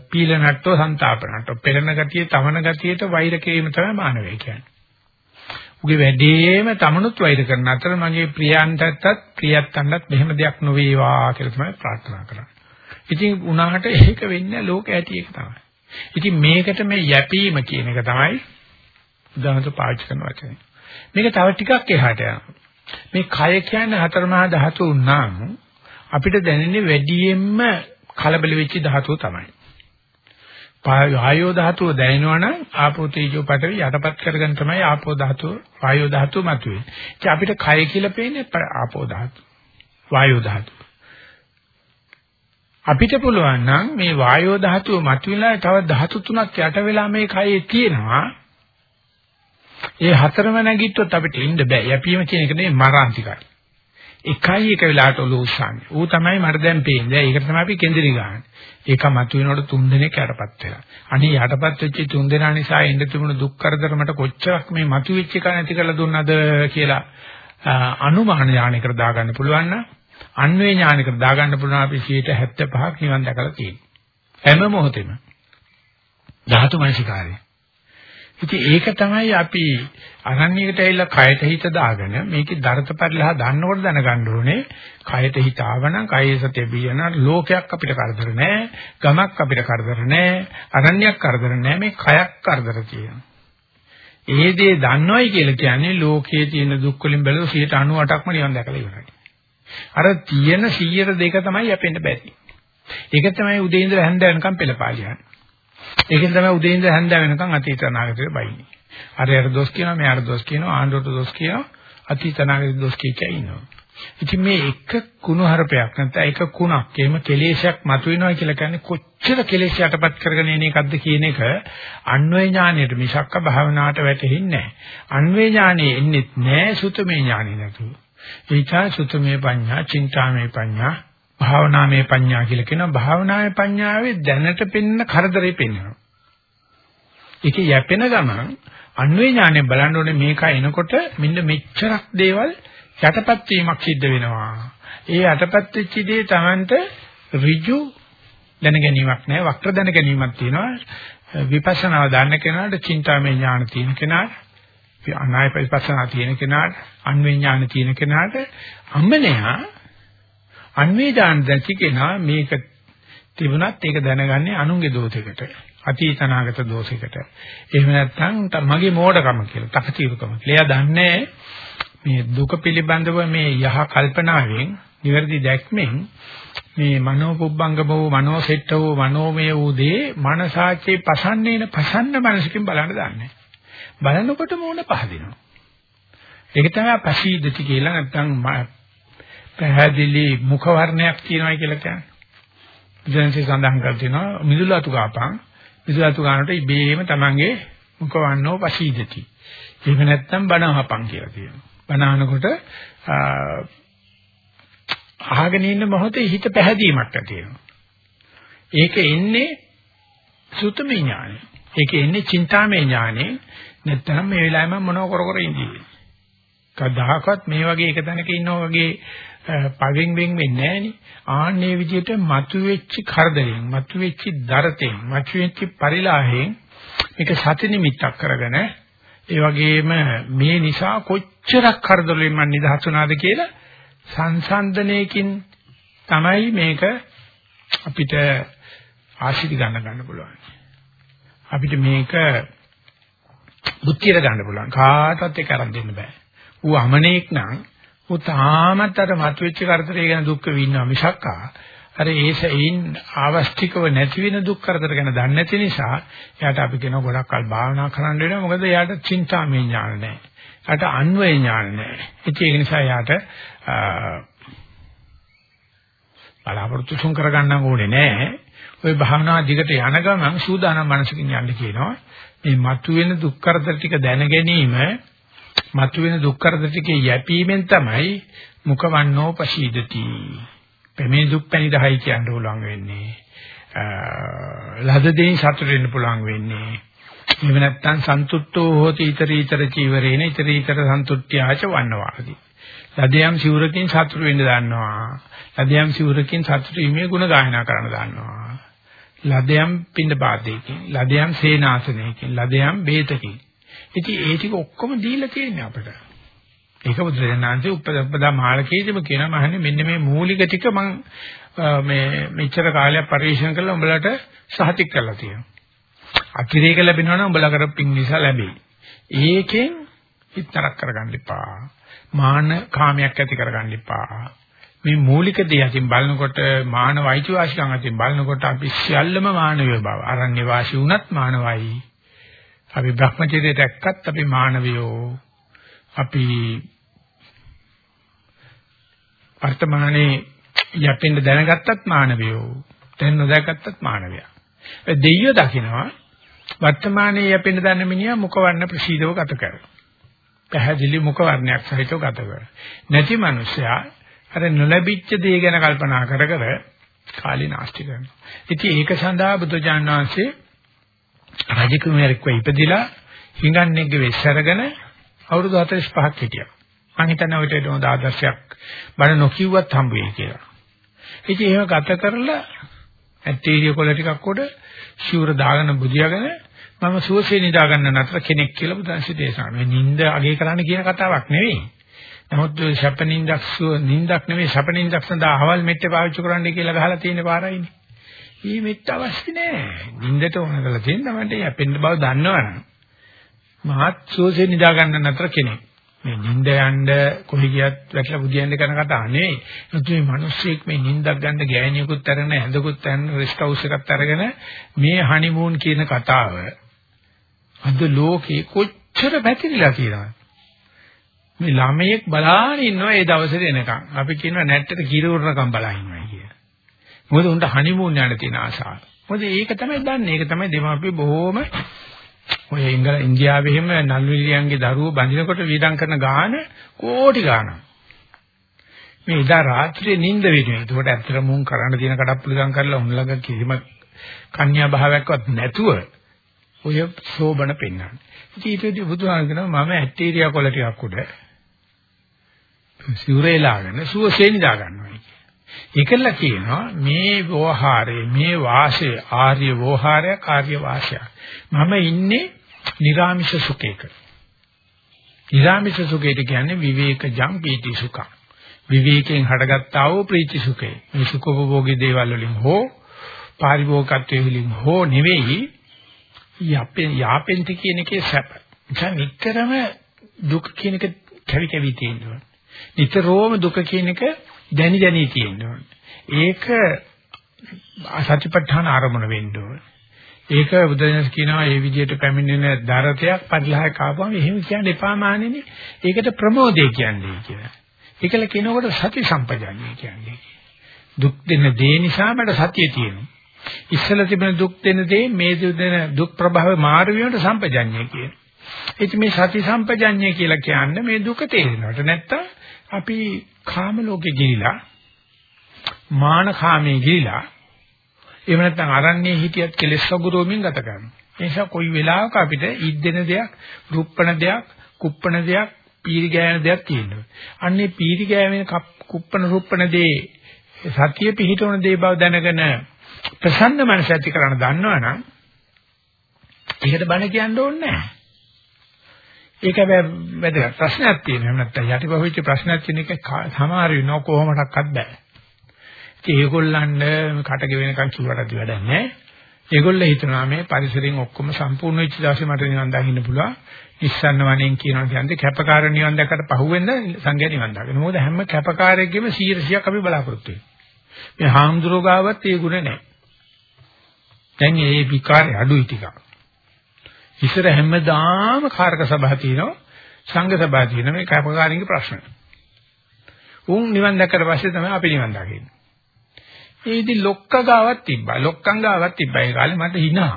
පීලනට්ටෝ සන්තාපනට්ටෝ පෙළෙන ගතිය, තමන ගතියට වෛර කිරීම තමයි මානවය කියන්නේ. උගේ වැඩේම තමනුත් වෛර කරන අතර මගේ ප්‍රියන්ටත් ප්‍රියත්තන්ටත් මෙහෙම දෙයක් නොවේවා කියලා තමයි ප්‍රාර්ථනා කරන්නේ. ඉතින් උනාට ඒක වෙන්නේ ලෝක ඇති එක තමයි. ඉතින් මේකට මේ යැපීම කියන එක තමයි උදාහරණ පාවිච්චි කරන වචනේ. මේක තව ටිකක් එහාට යනවා. මේ කය කියන්නේ හතර මහා ධාතු නම් අපිට දැනෙන්නේ වැඩියෙන්ම කලබල වෙච්ච ධාතුව තමයි. වායෝ ධාතුව දැනෙනවනම් ආපෝ තේජෝ පඨවි යටපත් කරගෙන තමයි ආපෝ ධාතුව වායෝ ධාතුව මතුවේ. ඉතින් අපිට කය කියලා පේන්නේ ආපෝ ධාතුව. වායෝ ධාතුව. අපිට පුළුවන් නම් මේ වායෝ ධාතුව මතුවලා තව ධාතු තුනක් යට වෙලා මේ කයේ තියෙනවා. ඒ හතරම නැගිට්ටොත් අපිට ඉන්න බෑ. යැපීම කියන එක නෙමෙයි මරාන්තිකයි. එකයි එක වෙලාවට ඔලුව උස්සන්නේ. ඌ තමයි මට දැන් පේන්නේ. ඒකට තමයි අපි කේන්දරි ගහන්නේ. ඒක මතුවෙනකොට තුන් දෙනෙක් යටපත් වෙලා. අනේ යටපත් වෙච්ච තුන් දෙනා නිසා එන්න තිබුණු දුක් කරදර මට කොච්චරක් මේ මතුවෙච්ච එක නැති කරලා දුන්නද කියලා අනුමාන ඥානයකට දාගන්න පුළුවන් නම් අන්වේ ඥානයකට දාගන්න පුළුවන් අපි 75ක් නිවන් දැකලා තියෙනවා. හැම මොහොතෙම. ධාතු මනසිකාරය. ඉතින් ඒක තමයි අපි අරණ්‍යයකට ඇවිල්ලා කයට හිත දාගෙන මේකේ දරත පරිලහ දන්නකොට දැනගන්න ඕනේ. කයට හිත ආවනම් කයේ සතිය බියන ලෝකයක් අපිට කරදර නැහැ. ගමක් අපිට කරදර නැහැ. අරණ්‍යයක් කරදර නැහැ. මේ කයක් කරදර තියෙනවා. ඒ දේ දන්නවයි කියලා කියන්නේ ලෝකයේ තියෙන දුක් වලින් බැලුවොත් 98%ක්ම නිවන් දැකලා ඉවරයි. අර තියෙන 100 දෙක තමයි යපෙන්න බැරි. ඒක තමයි උදේ ඉඳලා හැන්ද වෙනකම් පෙළපාලියන්නේ ඒකෙන් තමයි උදේ ඉඳලා හැන්ද වෙනකම් අතීත අනාගතේ බයින්නේ. අරයට දොස් කියනවා, මෙයාට දොස් කියනවා, ආණ්ඩුවට දොස් කියනවා, අතීත අනාගතේ දොස් කිය කිය ඉන්නවා. ඉතින් මේ එක කුණුහරුපයක් නැත්නම් එක කුණක් එහෙම කෙලේශයක් මතුවෙනවා කියලා කියන්නේ කොච්චර කෙලේශ යටපත් කරගෙන එන එකක්ද කියන එක අන්වේ ඥාණයට මිසක්ක භාවනාවට වැටෙන්නේ නැහැ. අන්වේ ඥානෙ එන්නේ නැහැ සුතමේ ඥානෙ නැතුව. ඒචා සුතමේ පඤ්ඤා, චින්තාමේ පඤ්ඤා, භාවනාමය පඤ්ඤා කියලා කියනවා භාවනාමය පඤ්ඤාවේ දැනට පෙන්න කරදරේ පෙන්වනවා. ඒකේ යැපෙන ගමන් අන්වේ ඥාණය බලන්න ඕනේ මේක එනකොට මෙන්න මෙච්චරක් දේවල් යටපත් වීමක් සිද්ධ වෙනවා. ඒ යටපත් වෙච්ච දේ Tamanට ඍජු දැන ගැනීමක් නෑ වක්‍ර දැන ගැනීමක් තියෙනවා. විපස්සනාව දන්න කෙනාට චින්තාමය ඥාන තියෙන කෙනාට අනාය පරිපස්සනා තියෙන කෙනාට අන්වේ ඥාන තියෙන කෙනාට අම්මනයා අන්වේ ඥාන දැකි කෙනා මේක තිබුණත් ඒක දැනගන්නේ අනුන්ගේ දෝෂයකට. අතීත අනාගත දෝෂයකට. එහෙම නැත්නම් මගේ මෝඩකම කියලා, තකතිරුකම කියලා. එයා දන්නේ මේ දුක පිළිබඳව මේ යහ කල්පනාවෙන්, නිවැරදි දැක්මෙන් මේ මනෝපුබ්බංගමෝ මනෝසෙට්ටෝ මනෝමය වූ දේ මනසාචේ පසන්නේන පසන්න මනසකින් බලන්න දන්නේ. බලනකොට මෝන පහදිනවා. ඒක තමයි පසීදති කියලා නැත්නම් පැහැදිලි මුඛ වර්ණයක් තියෙනවා කියලා කියන්නේ. බුදුන්සේ සඳහන් කර තිනවා මිදුල අතු ගාපන් මිදුල අතු ගන්නට ඉබේම තමන්ගේ මුඛ වර්ණෝ පසීදති. එහෙම නැත්නම් බණ අහපන් කියලා කියනවා. බණ අහනකොට අහගෙන ඉන්න මොහොතේ හිත පැහැදීමක් ඇති වෙනවා. ඒක එන්නේ සුතමේ ඥානෙ. ඒක එන්නේ චින්තාමේ ඥානෙ. නැත්නම් මේ වෙලාවේ මම මොනව කර කර ඉඳී. කවදාකවත් මේ වගේ එක තැනක ඉන්නා වගේ පගෙන් වෙන් වෙන්නේ නැහනේ. ආන්නේ විදිහට මතුවෙච්ච කරදරෙන්, මතුවෙච්ච දරතෙන්, මතුවෙච්ච පරිලාහයෙන් මේක සති නිමිත්තක් කරගෙන ඒ වගේම මේ නිසා කොච්චරක් කරදරෙන් මම නිදහස් වුණාද කියලා සංසන්දනයකින් තමයි මේක අපිට ආශිර්වාද ගන්න ගන්න පුළුවන්. අපිට මේක බුද්ධියට ගන්න පුළුවන්. කාටවත් ඒක අරන් දෙන්න බෑ. ඌ අමනේක් නම් ඌ තාමත් අර මතුවෙච්ච කරදරේ ගැන දුක් විඳිනවා මිසක්කා අර ඒසෙයින් ආවස්තිකව නැති වෙන දුක් කරදර ගැන දන්නේ නැති නිසා එයාට අපි කියන ගොඩක් කල් භාවනා කරන්න වෙනවා මොකද එයාට චින්තාමය ඥාන නැහැ. එයාට අන්වය ඥාන නැහැ. ඒක නිසා එයාට බලාපොරොත්තු සුන් කරගන්න ඕනේ නැහැ. ওই භාවනා දිගට යන ගමන් සූදානම් මනසකින් යන්න කියනවා. මේ මතුවෙන දුක් කරදර ටික දැන ගැනීම මතුවෙන දුක් කරදර ටිකේ යැපීමෙන් තමයි මුඛවන්නෝ පශීදති. ප්‍රමේ දුක් පැණි 10යි කියන්න පුළුවන් වෙන්නේ. ලද දෙයින් සතුට වෙන්න පුළුවන් වෙන්නේ. එහෙම නැත්නම් සන්තුට්ඨෝ හෝති ඊතර ඊතර චීවරේන ඊතර ඊතර සන්තුට්ඨ්‍යාච වන්නවාදී. ලදයම් සිවුරකින් සතුට වෙන්න දන්නවා. ලදයම් සිවුරකින් සතුට වීමේ ගුණ ගායනා කරන්න දන්නවා. ලදයම් පින්ඩ පාතේකින්, ලදයම් සේනාසනයකින්, ලදයම් බේතකින් ඉතින් ඒ ටික ඔක්කොම දීලා තියෙන්නේ අපිට. ඒක බුදුරජාණන්සේ උපදපදා මාළකේදීම කියනවා මහන්නේ මෙන්න මේ මූලික ටික මම මේ මෙච්චර කාලයක් පරිශන කළා උඹලට සහතික කරලා තියෙනවා. අතිරේක ලැබෙනවා නම් උඹලා කරපින් නිසා ලැබෙයි. ඒකෙන් හිතරක් කරගන්න එපා. මාන කාමයක් ඇති කරගන්න එපා. මේ මූලික දේ අතින් බලනකොට මානව අයිතිවාසිකම් අතින් බලනකොට අපි සියල්ලම මානවය බව. අරණ්‍ය වාසී වුණත් මානවයි. අපි Brahmacharya දැක්කත් අපි මානවයෝ. අපි වර්තමානයේ යැපෙන්න දැනගත්තත් මානවයෝ. දැන් නොදැකත්තත් මානවයා. ඒ දෙයියෝ දකිනවා වර්තමානයේ යැපෙන්න දන්න මිනිහා මුඛ වර්ණ ප්‍රසීදව ගත කරනවා. පැහැදිලි මුඛ වර්ණයක් සහිතව ගත කරනවා. නැති මිනිසයා අර නොලැබිච්ච දේ ගැන කල්පනා කර කර කාලේ නාස්ති කරනවා. ඉතින් ඒක සඳහා බුදුජාන විශ්වසේ රජකුමාරෙක්ව ඉපදිලා හිඟන්නේගේ වෙස් අරගෙන අවුරුදු 45ක් හිටියා. මං හිතන්නේ ඔය ටෙඩෝ ආදර්ශයක් බණ නොකියුවත් හම්බ වෙයි කියලා. ඉතින් එහෙම ගත කරලා ඇටීරිය කොළ ටිකක් උඩ ශූර දාගෙන බුදියාගෙන මම සුවසේ නිදා ගන්න නතර කෙනෙක් කියලා බුදුන්සේ දේශනා කරනවා. නිින්ද අගේ කරන්න කියන කතාවක් නෙවෙයි. නමුත් ශප නිින්දක් සුව නිින්දක් නෙවෙයි ශප නිින්දක් සඳහා අහවල් මෙට්ටේ පාවිච්චි කරන්න කියලා ගහලා තියෙන පාරයිනේ. ඊ මෙට්ට අවශ්‍ය නෑ. නිින්දට ඕන කරලා තියෙන මන්ට යැපෙන්න බව දන්නවනම් මහත් සුවසේ නිදා ගන්න නතර කෙනෙක්. මේ නිින්ද යන්න කොහි ගියත් වැටලා බුදියන්න කරන කතා නෙවෙයි. ඒත් මේ මිනිස්සෙක් මේ නිින්දක් ගන්න ගෑණියෙකුත් අරගෙන ඇඳකුත් අරගෙන රෙස්ට් හවුස් එකක් අරගෙන මේ හනිමූන් කියන කතාව අද ලෝකේ කොච්චර පැතිරිලා තියෙනවද? මේ ළමයෙක් බලාගෙන ඉන්නවා ඒ දවසේ එනකන්. අපි කියනවා නැට්ටට කිරවරණකම් බලා ඉන්නවා කියලා. මොකද උන්ට හනිමූන් යන්න තියෙන ආසාව. මොකද ඒක තමයි දන්නේ. ඒක තමයි දෙමාපිය බොහොම ඔය ඉංගල ඉන්දියාවේ එහෙම නළුනිලියන්ගේ දරුවෝ බඳිනකොට වීදම් කරන ගාන කෝටි ගාණක්. මේ ඉදා රාත්‍රියේ නිින්ද වෙන්නේ. ඒකට ඇත්තට මුන් කරන්න තියෙන කඩප්පුලිකම් කරලා උන් ළඟ කිසිම කන්‍යා භාවයක්වත් නැතුව ඔය සෝබන පෙන්වන්නේ. ඉතින් ඊටදී බුදුහාම කියනවා මම ඇටීරියා කොළ ටිකක් උඩ සිවුරේලාගෙන සුවසේ නිදා ගන්නවා ඒකල කියනවා මේ වෝහාරේ මේ වාසය ආර්ය වෝහාරය කාර්ය වාසය මම ඉන්නේ නිරාමිෂ සුඛයක නිරාමිෂ සුඛයට කියන්නේ විවේකජං පීති සුඛ විවේකයෙන් හටගත්තා වූ ප්‍රීති සුඛය මේ සුඛෝපභෝගී දේවල් වලින් හෝ පාරිභෝගකත්වයේ වලින් හෝ නෙවෙයි යපෙන් යාපෙන්ති කියන එකේ සැප. නිසා නිතරම දුක් කියන එක කැවි කැවි තියෙනවා. නිතරම දුක කියන එක දැනි දැනි තියෙනවා. ඒක සත්‍යපට්ඨාන ආරමුණ වෙන්න ඕන. ඒක බුදුදහම කියනවා මේ විදිහට පැමිණෙන දරතයක් පරිලහයක් ආවම එහෙම කියන්න එපා මානෙනේ. ඒකට ප්‍රමෝදය කියන්නේ කියලා. ඒකල කියනකොට සති සම්පජාඤ්ඤය කියන්නේ. දුක් දෙන දේ නිසා මට සතිය තියෙනවා. ඉස්සල තිබෙන දුක් දෙන දේ මේ දෙන දුක් ප්‍රභාව මාරු වීමට සම්පජඤ්ඤය කියන. ඉතින් මේ සති සම්පජඤ්ඤය කියලා කියන්නේ මේ දුක තේරෙනවට නැත්තම් අපි කාම ලෝකේ ගිහිලා මාන කාමයේ ගිහිලා එහෙම නැත්නම් අරන්නේ හිටියත් කෙලෙස් වගුරුවමින් ගත කරනවා. ඒ නිසා කොයි වෙලාවක අපිට ඉද්දෙන දෙයක්, රුප්පණ දෙයක්, කුප්පණ දෙයක්, පීරි ගෑවෙන දෙයක් තියෙනවා. අන්නේ පීරි ගෑවෙන කුප්පණ රුප්පණ දේ සතිය පිහිටවන දේ බව දැනගෙන ප්‍රසන්න මනස ඇති කරන්න දන්නවනම් ඒකට බණ කියන්න ඕනේ නැහැ. ඒක වැදගත් ප්‍රශ්නයක් තියෙනවා. නැත්නම් යටිපහුවෙච්ච ප්‍රශ්නයක් තියෙන එක සමහර වෙනව කොහොමඩක්වත් බෑ. ඉතින් ඒගොල්ලන් කටක වෙනකන් කිව්වට වැඩක් නැහැ. ඒගොල්ලෝ හිතනවා මේ පරිසරයෙන් ඔක්කොම සම්පූර්ණ වෙච්ච දවසේ මට නිවන් දකින්න පුළුවන්. ඉස්සන්න වණෙන් කියනවා කියන්නේ කැපකාර නිවන් දැක්කට පහුවෙන්න සංඝයා නිවන් දකින්න. මොකද හැම කැපකාරයෙක්ගෙම 100ක් අපි බලාපොරොත්තු වෙනවා. මේ හාමුදුරුවෝ ගාවත් ඒ ගුණ නැහැ. දැන් මේ විකාරය අඩුයි ටිකක්. ඉස්සර හැමදාම කාර්ක සභා තියෙනවා සංඝ සභා තියෙනවා මේ කැපකාරින්ගේ ප්‍රශ්න. උන් නිවන් දැක්කට පස්සේ තමයි අපි නිවන් දකින්නේ. ඒ ඉතින් ලොක්ක ගාවක් තිබ්බා. ලොක්කන් ගාවක් තිබ්බා. ඒ කාලේ මට hina.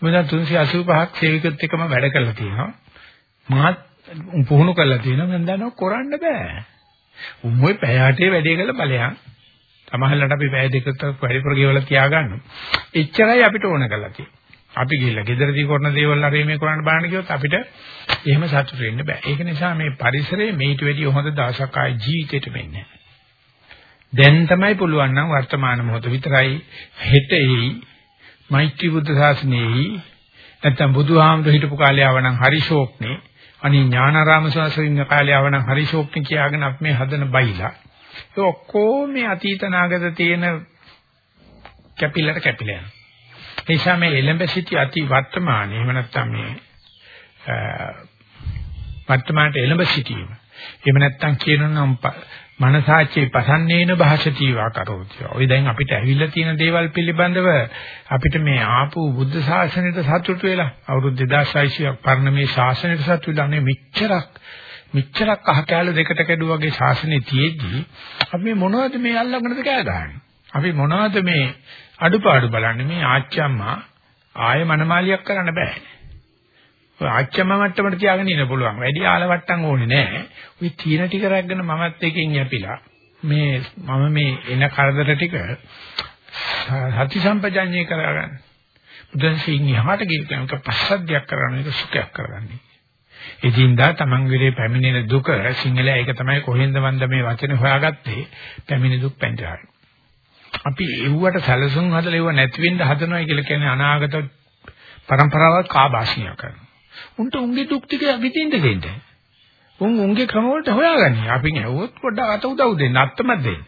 මොකද 385ක් සේවිකත් එක්කම වැඩ කරලා තියෙනවා. මාත් පුහුණු කරලා තියෙනවා මම දන්නවා කරන්න බෑ. උන් මොයි පැය හතේ වැඩේ කළ බලයන්. සමහරවිට අපි පැය දෙකක වැඩිපුර ගෙවලා තියාගන්නවා. එච්චරයි අපිට ඕන කරලා තියෙන්නේ. අපි ගිහිල්ලා ගෙදරදී කරන දේවල් හරි මේ කරන්න බලන්න කිව්වොත් අපිට එහෙම සතුටු වෙන්න බෑ. ඒක නිසා මේ පරිසරයේ මේට වැඩිය හොඳ දවසක් ආයි ජීවිතේට වෙන්නේ දැන් තමයි පුළුවන් නම් වර්තමාන මොහොත විතරයි හෙට එයි මෛත්‍රී බුද්ධ ශාසනයෙහි නැත්තම් බුදුහාමුදුර හිටපු කාලේ ආවනම් හරි ශෝක්නේ අනි ඥානාරාම ස්වාමීන් කාලේ ආවනම් හරි ශෝක්නේ කියාගෙන අපි මේ හදන බයිලා ඒ ඔක්කොම මේ අතීත නාගත තියෙන කැපිලට කැපිලා යනවා. ඒ නිසා මේ එළඹ සිටි අති වර්තමානයේ එහෙම නැත්නම් මේ වර්තමානට එළඹ සිටීම. එහෙම නැත්නම් කියනනම් මනසාචේ පසන්නේන භාෂතිවා කරෝති. ඔය දැන් අපිට ඇවිල්ලා තියෙන දේවල් පිළිබඳව අපිට මේ ආපු බුද්ධ ශාසනයට සතුටු වෙලා අවුරුදු 2600ක් පරණ මේ ශාසනයට සතුටු වෙලා නේ මෙච්චරක් මෙච්චරක් අහ කැල දෙකට කැඩුවා වගේ ශාසනය තියෙද්දි අපි මොනවද මේ අල්ලගෙනද කෑ ගහන්නේ? අපි මොනවද මේ අඩුපාඩු බලන්නේ මේ ආච්චම්මා ආය මනමාලියක් කරන්න බෑ. ඔය ආච්චම්මා මට්ටමට තියාගෙන ඉන්න පුළුවන්. වැඩි ආලවට්ටම් ඕනේ නෑ. ওই තීන ටික රැගෙන මමත් එකකින් යපිලා මේ මම මේ එන කරදර ටික සති සම්පජඤ්ඤය කරගන්න. බුදුන්සින් යහට ගිහින් පස්සද්ධියක් කරගන්න එක සුඛයක් කරගන්නේ. එදින්දා Taman විරේ පැමිණෙන දුක සිංහල ඒක තමයි කොහෙන්ද මන්ද මේ වචනේ හොයාගත්තේ පැමිණි දුක් පැන්ජාරයි. අපි එව්වට සැලසුම් හදලා එව්ව නැති වෙන්න හදනවා කියලා කියන්නේ අනාගත પરම්පරාවක් කාබාෂ්ණිය කරනවා. උන්ට උන්ගේ දුක් ටික විඳින්න දෙන්න. උන් උන්ගේ ක්‍රම වලට හොයාගන්නේ. අපි ඇහුවොත් පොඩ්ඩක් අත උදව් දෙන්න, අත්තමත් දෙන්න.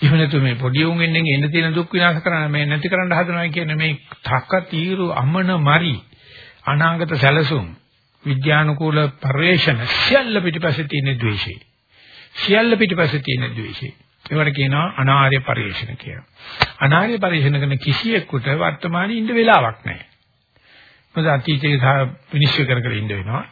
එහෙම නැතු මේ පොඩි උන් එන්නේ එන්න තියෙන දුක් විනාශ කරන්න මේ නැති කරන්න හදනවා කියන්නේ මේ තක්ක තීරු අමන මරි අනාගත සැලසුම් විද්‍යානුකූල පරිශ්‍රණ සියල්ල පිටිපස්සේ තියෙන ද්වේෂය. සියල්ල පිටිපස්සේ තියෙන ද්වේෂය. ඒවට කියනවා අනාර්ය පරිශ්‍රණ කියලා. අනාර්ය පරිශ්‍රණ කරන කිසියෙකුට වර්තමානයේ ඉන්න වෙලාවක් නැහැ. මොකද අතීතයේ විනිශ්චය කර කර ඉන්න වෙනවා.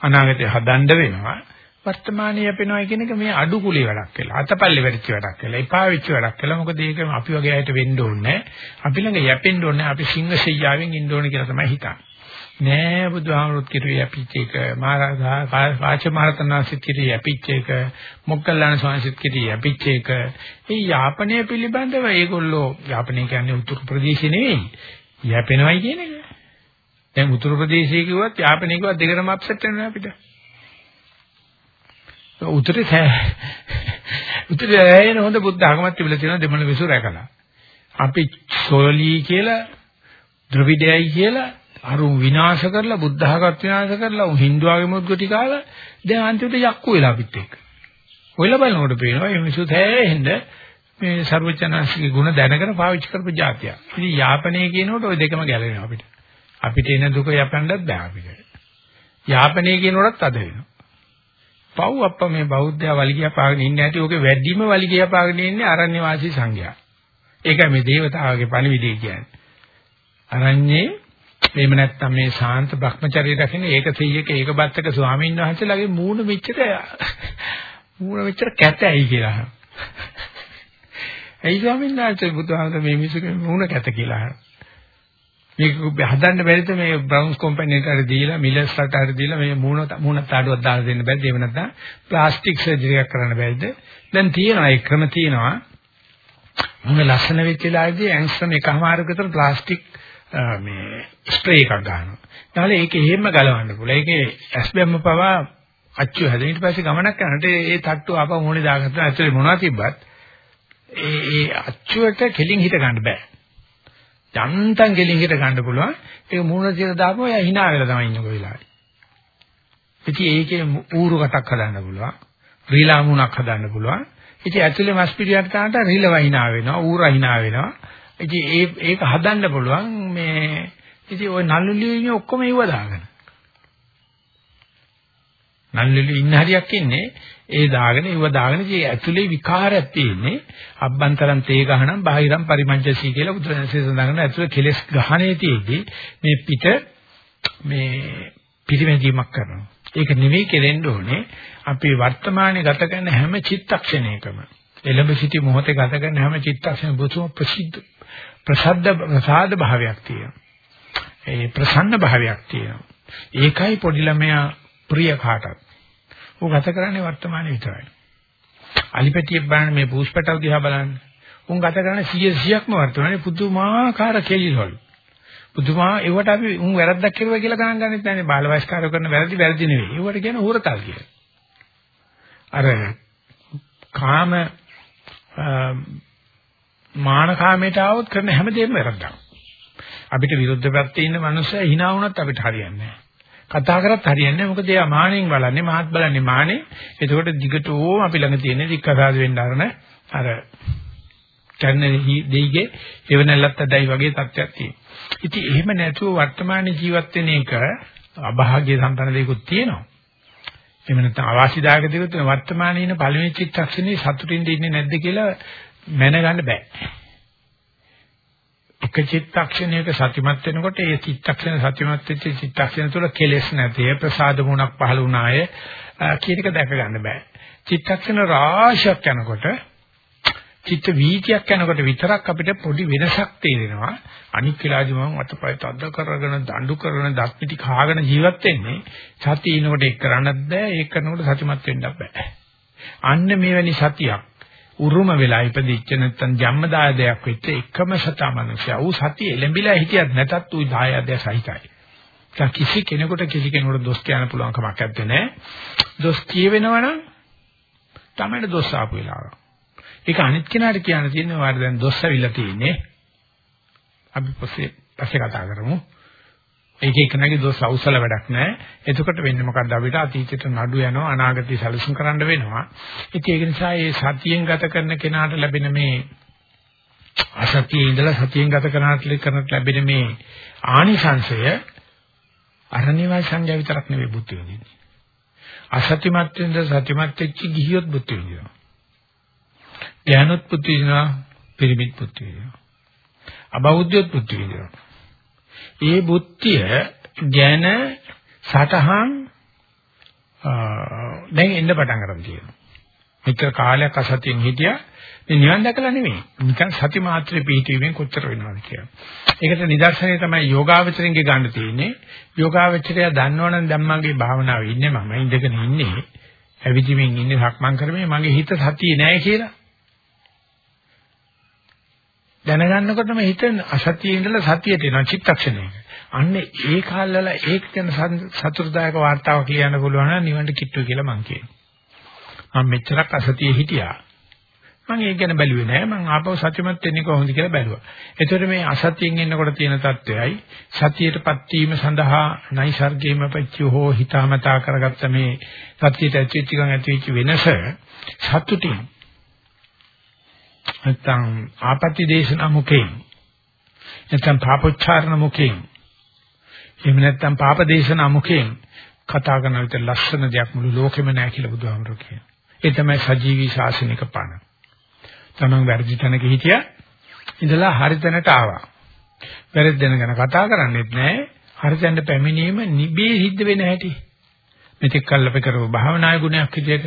අනාගතය හදන්න වෙනවා. වර්තමානයේ යපෙනවා කියන එක මේ අඩු කුලී වැඩක් කියලා. අතපල්ලේ වැඩිච්ච වැඩක් කියලා. එපා වෙච්ච වැඩක් කියලා. මොකද ඒක අපි වගේ අයට වෙන්න ඕනේ අපි ළඟ යැපෙන්න ඕනේ. අපි සිංහ සෙයියාවෙන් ඉන්න ඕනේ කියලා තමයි හිතන්නේ. නෑ බුදුහාමුදුරුත් කිරුවේ යැපිච්ච එක. මහරජා වාච මහරතනාසිත කිරුවේ යැපිච්ච එක. මොග්ගල්ලාන ස්වාමීන් කිරුවේ යැපිච්ච එක. මේ යාපනය පිළිබඳව ඒගොල්ලෝ යාපනය කියන්නේ උතුරු ප්‍රදේශේ නෙවෙයි. යැපෙනවයි කියන එක. දැන් උතුරු ප්‍රදේශයේ කිව්වත් යාපනයේ කිව්වත් දෙකම අප්සෙට් වෙනවා අපිට. උතුරේ උතුරේ එන හොඳ බුද්ධ ආගමක් තිබිලා තියෙනවා දෙමළ විසු රැකලා. අපි සෝලී කියලා ද්‍රවිඩයයි කියලා අරුන් විනාශ කරලා බුද්ධ ධර්මයක් විනාශ කරලා උන් Hindu ආගමොත් ගොටි කාලා දැන් අන්තිමට යක්කු වෙලා පිට එක්ක. ඔයලා බලනකොට පේනවා මේ මිනිස්සු තෑහෙන්න මේ ਸਰවචනාංශිකේ ගුණ දැනගෙන පාවිච්චි කරපු જાතිය. ඉතින් යාපනයේ කියනකොට ওই දෙකම ගැලවෙනවා අපිට. අපිට එන දුක යපන්නත් බෑ අපිට. යාපනයේ කියනකොටත් අද වෙනවා. පව් අප්ප මේ බෞද්ධයා වලිගියා පාගෙන ඉන්නේ නැති ඕකේ වැඩිම වලිගියා පාගෙන ඉන්නේ අරණ්‍ය වාසී සංඝයා. ඒකයි මේ దేవතාවගේ පණිවිඩය කියන්නේ. අරන්නේ එහෙම නැත්නම් මේ ශාන්ත භ්‍රමචර්ය රකින්න ඒක සීයක ඒක බත්තක ස්වාමීන් වහන්සේලාගේ මූණ මෙච්චර මූණ මෙච්චර කැතයි කියලා. ඇයි ස්වාමීන් වහන්සේ බුදුහාමර මේ මිනිස්සුගේ මූණ කැත කියලා. මේක හදන්න බැරිද මේ බ්‍රවුන්ස් කම්පැනි එකට හරි දීලා මිලර්ස් රට හරි දීලා මේ මූණ මූණත් ආඩුවක් දාලා දෙන්න බැරිද එහෙම නැත්නම් ප්ලාස්ටික් සර්ජරි එකක් කරන්න බැරිද දැන් තියෙනවා ඒ ක්‍රම තියෙනවා මූණ ලස්සන වෙච්ච වෙලාවේදී ඇන්ස්ට්‍රම් එකමාරක විතර ප්ලාස්ටික් මේ ස්ප්‍රේ එකක් ගන්නවා. ඊළඟ ඒක එහෙම ගලවන්න පුළුවන්. ඒකේ ඇස් බැම්ම පවා අච්චු හැදෙන ඊට පස්සේ ගමනක් යනකොට ඒ තට්ටුව ආපහු මොනේ දාගත්තා ඇතුලේ මොනවද තිබ්බත් ඒ ඒ අච්චුවට කෙලින් හිට ගන්න බෑ. යන්තම් ගෙලින් හිට ගන්න පුළුවන්. ඒක මූණ තියලා දාපුවා එයා hina වෙලා තමයි ඉන්නකො වෙලාවේ. ඉතින් ඒකේ ඌරු කටක් හදන්න පුළුවන්. රීලා මූණක් හදන්න පුළුවන්. ඉතින් ඇතුලේ මස් පිටියට තාට රීලව hina වෙනවා, ඌර hina වෙනවා. ඉතින් ඒ ඒක හදන්න පුළුවන් මේ ඉතින් ওই නළුලියේ ඔක්කොම ඒව දාගෙන. නළුලියේ ඉන්න හරියක් ඉන්නේ ඒ දාගෙන ඒව දාගෙන ඉතින් ඇතුලේ විකාරයක් තියෙන්නේ අබ්බන්තරන් තේ ගහනම් බාහිරම් පරිමංජසී කියලා බුදුරජාණන්සේ සඳහන් කරන ඇතුලේ කෙලස් ගහනේ තියෙද්දී මේ පිට මේ පිරිමැදීමක් කරනවා. ඒක නෙවෙයි කෙරෙන්න ඕනේ අපි වර්තමානයේ ගත කරන හැම චිත්තක්ෂණයකම එළඹ සිටි මොහොතේ ගත කරන හැම චිත්තක්ෂණ බුදුම ප්‍රසිද්ධ ප්‍රසද්ද ප්‍රසාද භාවයක් තියෙනවා. ඒ ප්‍රසන්න භාවයක් තියෙනවා. ඒකයි පොඩි ළමයා ප්‍රිය කාටත්. ඌ ගත කරන්නේ වර්තමානයේ විතරයි. අලිපැටියෙක් බලන්න මේ පූස්පටව දිහා බලන්න. උන් ගත කරන්නේ 100 100ක්ම වර්තමානයේ පුදුමාකාර කෙලිවලු. පුදුමා ඒවට අපි උන් වැරද්දක් කරුවා කියලා ගණන් ගන්නෙත් නැහැ. බාල වයස්කාරයෝ කරන වැරදි වැරදි නෙවෙයි. ඒවට කියන හුරතල් කියලා. අර කාම මාන කාමයට આવොත් කරන හැමදේම වැරද්දක්. අපිට විරුද්ධ පැත්තේ ඉන්න මනුස්සය hina වුණත් අපිට හරියන්නේ නැහැ. කතා කරත් හරියන්නේ මොකද එයා මානෙන් බලන්නේ මහත් බලන්නේ මානෙ. එතකොට දිගටම අපි ළඟ තියෙන දික්කසාද වෙන්න අරන අර කන්නේ දෙයිගේ එවනල්ලත් අදයි වගේ තත්ත්වයක් තියෙනවා. ඉතින් එහෙම නැතුව වර්තමාන ජීවත් වෙන එක අභාග්‍ය සම්පන්න දෙයක්ත් තියෙනවා. එහෙම නැත්නම් අවාසිදායක දෙයක්ත් වර්තමානයේ ඉන්න පළවෙනි චිත්තක්ෂණේ සතුටින් ඉන්නේ නැද්ද කියලා මැනගන්න බෑ. එක චිත්තක්ෂණයක සතිමත් වෙනකොට ඒ චිත්තක්ෂණ සතිමත් වෙච්ච චිත්තක්ෂණ තුළ කෙලෙස් නැති ප්‍රසාද මුණක් පහළ වුණාය කියන එක දැක ගන්න බෑ. චිත්තක්ෂණ රාශියක් යනකොට චිත්ත වීතියක් යනකොට විතරක් අපිට පොඩි වෙනසක් තේරෙනවා. අනික් වෙලාවදී මම අතපය තද්ද කරගෙන දඬු කරගෙන දත් පිටි කාගෙන ජීවත් වෙන්නේ. සතිය ඉනකොට ඒක කරන්නත් බෑ ඒක කරනකොට සතිමත් වෙන්නත් බෑ. අන්න මෙවැනි සතියක් උරුම වෙලා ඉපදිච්ච නැත්නම් ජන්මදායදයක් වෙච්ච එකම සතා මනුෂයා. ඌ සතිය එළඹිලා හිටියත් නැතත් ඌ දායදය සහිතයි. දැන් කිසි කෙනෙකුට කිසි කෙනෙකුට දොස් කියන්න පුළුවන් කමක් නැත්තේ. දොස් කියවෙනවනම් තමයි දොස් ආපු වෙලාව. ඒක අනිත් කෙනාට කියන්න තියෙනවා වාර දැන් දොස් ඇවිල්ලා තියෙන්නේ. අපි පස්සේ පස්සේ කතා කරමු. ඒක එකනගේ දොස් අවසල වැඩක් නැහැ. එතකොට වෙන්නේ මොකද්ද අපිට අතීතයට නඩු යනවා අනාගතය සැලසුම් කරන්න වෙනවා. ඉතින් ඒක නිසා මේ සතියෙන් ගත කරන කෙනාට ලැබෙන මේ අසතියේ ඉඳලා සතියෙන් ගත කරනාට කරනට ලැබෙන මේ ආනිසංශය අරණේවයි සංඥා විතරක් නෙවෙයි බුද්ධ විදින්නේ. අසතිමත් වෙනද සතිමත් වෙච්ච ගිහියොත් බුද්ධ විදිනවා. ඥානොත් බුද්ධ විදිනවා, පිරිමිත් බුද්ධ විදිනවා. අබෞද්ධයොත් බුද්ධ විදිනවා. ඒ බුද්ධිය ගැන සටහන් දැන් එන්න පටන් ගන්න තියෙනවා. මෙච්චර කාලයක් අසතියෙන් හිටියා මේ නිවන් දැකලා නෙමෙයි. නිකන් සති මාත්‍රේ පිහිටීමෙන් කොච්චර වෙනවද කියලා. ඒකට නිදර්ශනය තමයි යෝගාවචරින්ගේ ගන්න තියෙන්නේ. යෝගාවචරය දන්නවනම් දැන් මගේ භාවනාවේ ඉන්නේ මම ඉඳගෙන ඉන්නේ. ඇවිදිමින් ඉන්නේ සක්මන් කරමින් මගේ හිත සතියේ නෑ කියලා. දැනගන්නකොටම හිත අසතියේ ඉඳලා සතියට එනවා චිත්තක්ෂණයක. අන්න ඒ කාලවල ඒක ගැන සතුටුදායක වார்த்தාවක් කියන්න පුළුවන් නම් නිවන්ට කිට්ටු කියලා මං කියනවා. මම මෙච්චරක් අසතියේ හිටියා. මම ඒක ගැන බැලුවේ නෑ. මං ආපහු සත්‍යමත් වෙන්නේ කොහොමද කියලා බැලුවා. ඒතර මේ අසතියෙන් එනකොට තියෙන தත්වයයි සතියටපත් වීම සඳහා නයිසර්ගේම පච්චු හෝ හිතාමතා කරගත්ත මේ සතියට ඇතිවෙච්ච ගමන් ඇතිවෙච්ච වෙනස සතුටින් නැත්නම් ආපත්‍ය දේශනා මුකෙන් නැත්නම් පාපොච්චාරණ මුකෙන් එහෙම නැත්නම් පාප දේශනා මුකෙන් කතා කරන විට ලස්සන දෙයක් මුළු ලෝකෙම නැහැ කියලා බුදුහාමුදුරුවෝ කියනවා. ඒ තමයි සජීවී ශාසනික පණ. තමන් වැරදි තැනක හිටියා ඉඳලා හරි තැනට ආවා. වැරදි දැන ගැන කතා කරන්නේත් නැහැ. හරි තැනට පැමිණීම නිබේ සිද්ධ වෙන හැටි. මෙතෙක් කල් අපි කරව භාවනාය ගුණයක් විදිහට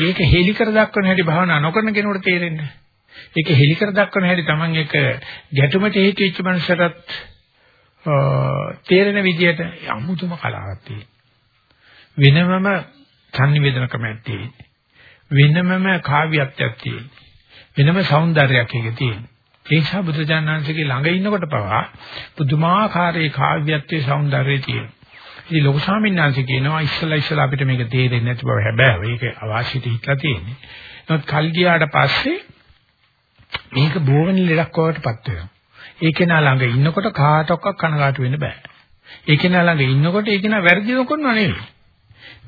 ඒක හෙලි කර දක්වන හැටි භාවනා නොකරන කෙනෙකුට තේරෙන්නේ. ඒක හෙලිකර දක්වන හැටි Taman එක ගැටුමට හේතු වෙච්ච මනුස්සයරත් තේරෙන විදිහට අමුතුම කලාවක් තියෙනවා. වෙනමම සංනිවේදන ක්‍රමයක් තියෙනවා. වෙනමම කාව්‍යත්වයක් තියෙනවා. වෙනම సౌందర్యයක් එකේ තියෙනවා. ඒ නිසා බුදුජානනාංශගේ ළඟ ඉන්නකොට පවා පුදුමාකාරයේ කාව්‍යත්වයේ సౌందర్యය තියෙනවා. ඉතින් ලොකු ස්වාමීන් වහන්සේ කියනවා ඉස්සලා ඉස්සලා අපිට මේක තේරෙන්නේ නැති බව හැබැයි ඒක අවාසිත හිටලා තියෙන්නේ. නමුත් කල් ගියාට පස්සේ මේක බෝවන ලෙඩක් වටපත් වෙනවා. ඒකේ නා ළඟ ඉන්නකොට කාටවත් කනගාටු වෙන්න බෑ. ඒකේ නා ළඟ ඉන්නකොට ඒක නා වැරදි නොකරනව නෙවෙයි.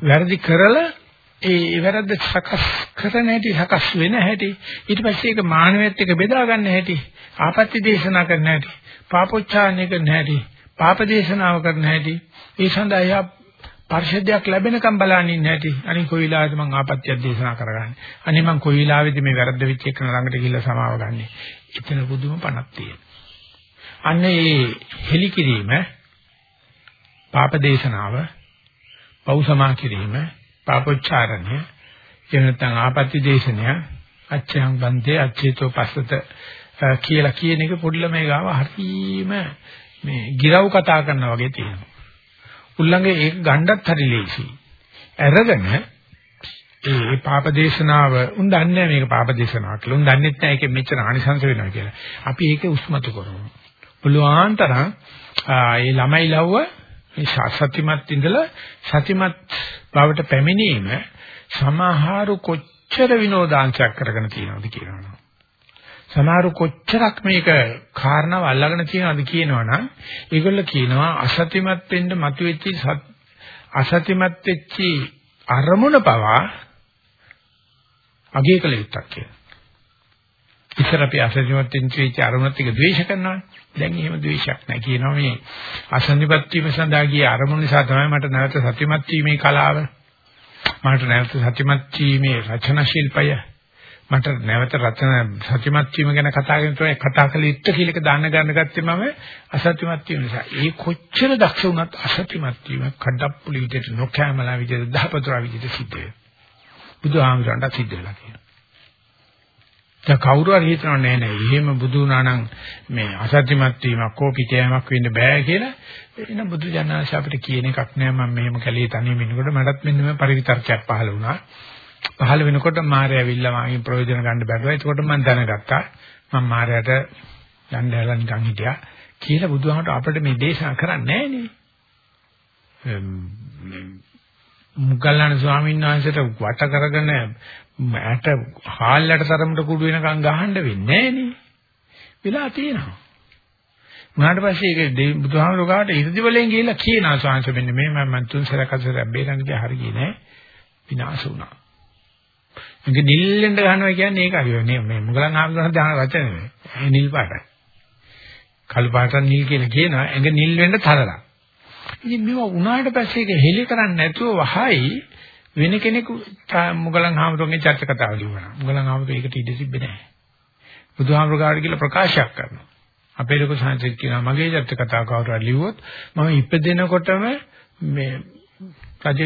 වැරදි කරලා ඒ වැරද්ද සකස් කරන හැටි සකස් වෙන හැටි ඊට පස්සේ ඒක මානවයත් එක්ක බෙදා ගන්න හැටි ආපත්‍ය දේශනා කරන හැටි පාපොච්චාරණය කරන හැටි පාප දේශනාව කරන හැටි ඒ සඳහා එයා පරිශුද්ධයක් ලැබෙනකම් බලන්න ඉන්න හැටි. අනික කොයි වෙලාවෙද මම ආපත්‍යක් දේශනා කරගන්නේ? අනේ මම කොයි වෙලාවෙද මේ වැරද්ද වෙච්ච එක ළඟට ගිහිල්ලා සමාව ගන්නෙ? එතන බුදුම පණක් තියෙනවා. අන්න ඒ හෙලි කිරීම පාප දේශනාව පව් සමා කිරීම පාපොච්චාරණය එහෙම නැත්නම් ආපත්‍ය දේශනය අච්ඡයන් බන්තේ අච්චේතෝ පස්සත කියලා කියන එක පොඩි ළමයි ගාව හරීම මේ ගිරව් කතා කරනා වගේ තියෙනවා. උල්ලංගේ ඒක ගණ්ඩත් හරි ලේසි. අරගෙන ඒ පාප දේශනාව උන් දන්නේ මේක පාප දේශනාවක් කියලා. උන් දන්නේ නැහැ ඒකෙ මෙච්චර ආනිසංස වෙනවා කියලා. අපි ඒක උස්මතු කරමු. පුළුවන් තරම් ඒ ළමයි ලව්ව මේ සතිමත් ඉඳලා සතිමත් බවට පැමිණීම සමහරු කොච්චර විනෝදාංශයක් කරගෙන තියෙනවද කියනවා. සමහරු කොච්චරක් මේක කාරණාව අල්ලගෙන තියෙනවද කියනවනම් ඒගොල්ල කියනවා අසතිමත් වෙන්න මතුවෙච්ච අසතිමත් වෙච්ච අරමුණ පවා අගය කළ යුත්තක් කියලා. ඉස්සර අපි අසතිමත් වෙච්ච අරමුණත් එක ද්වේෂ කරනවානේ. දැන් එහෙම ද්වේෂයක් නැහැ කියනවා මේ අසන්නිපත් වීම සඳහා ගිය අරමුණ නිසා තමයි මට නැවත සත්‍යමත් වීමේ කලාව මට නැවත සත්‍යමත් වීමේ රචනා ශිල්පය මට නැවත රචන සත්‍යමත් වීම ගැන කතා කරන තුනේ කතා කළ යුත්තේ කියලා එක දාන්න ගන්න ගත්තේ මම අසත්‍යමත් වීම නිසා. ඒ කොච්චර දක්ෂ වුණත් අසත්‍යමත් වීම කඩප්පුලි විදිහට නොකෑමලා විදිහට දහපතුරා විදිහට සිද්ධ වෙනවා. බුදුහාමුදුරන්ට සිද්ධ වෙලා කියනවා දැන් කවුරු හරි හිතනවා නෑ නෑ එහෙම බුදු වුණානම් මේ අසත්‍යමත් වීමක් කෝපිතයමක් වෙන්න බෑ කියලා. එන බුදු ජානනාංශ අපිට කියන එකක් නෑ මම මෙහෙම කැලේ තනියම ඉන්නකොට මටත් මෙන්න මේ පරිවිතර්කයක් පහළ වුණා. පහළ වෙනකොට මාර්යා ඇවිල්ලා මාගෙන් ප්‍රයෝජන ගන්න බැරුව. එතකොට මම දැනගත්තා මම මාර්යාට යන්න හැලලා නිකන් හිටියා. කියලා බුදුහාමට අපිට මේ දේශනා කරන්නේ නැහැ මුගල්ලාන ස්වාමීන් වහන්සේට වට කරගෙන ඇට හාල්ලට තරමට කුඩු වෙනකන් ගහන්න වෙන්නේ නැහැ වෙලා තියෙනවා. උනාට පස්සේ ඒක බුදුහාමරෝ ගාට ඉර්ධි වලින් ගිහිල්ලා කියනවා ස්වාමීන් මෙන්න මේ මම මන් තුන් සැරයක් අතර බේරන්න ගියා හරි ගියේ නෑ විනාශ වුණා. මේක නිල්ලෙන්ද ගන්නවා කියන්නේ ඒක හරිය නේ මේ මුගලන් ආමරණ දාන වචන නෙවෙයි. ඒ නිල් පාටයි. කළු පාට නිල් කියලා කියනවා ඇඟ නිල් වෙන්න තරලා. ඉතින් මේව උනාට පස්සේ ඒක හෙලි කරන්නේ නැතුව වහයි වෙන කෙනෙකු මුගලන් ආමරණගේ චර්ච කතාව ලියුණා. මුගලන් ආමරණ ඒකට ඉඩ තිබ්බේ නැහැ. බුදුහාමර ගාඩ කියලා ප්‍රකාශයක් කරනවා. අපේ ලොකු සංසිත් කියනවා මගේ ජාතක කතාව කවුරු හරි ලිව්වොත් මම ඉපදෙනකොටම මේ රජ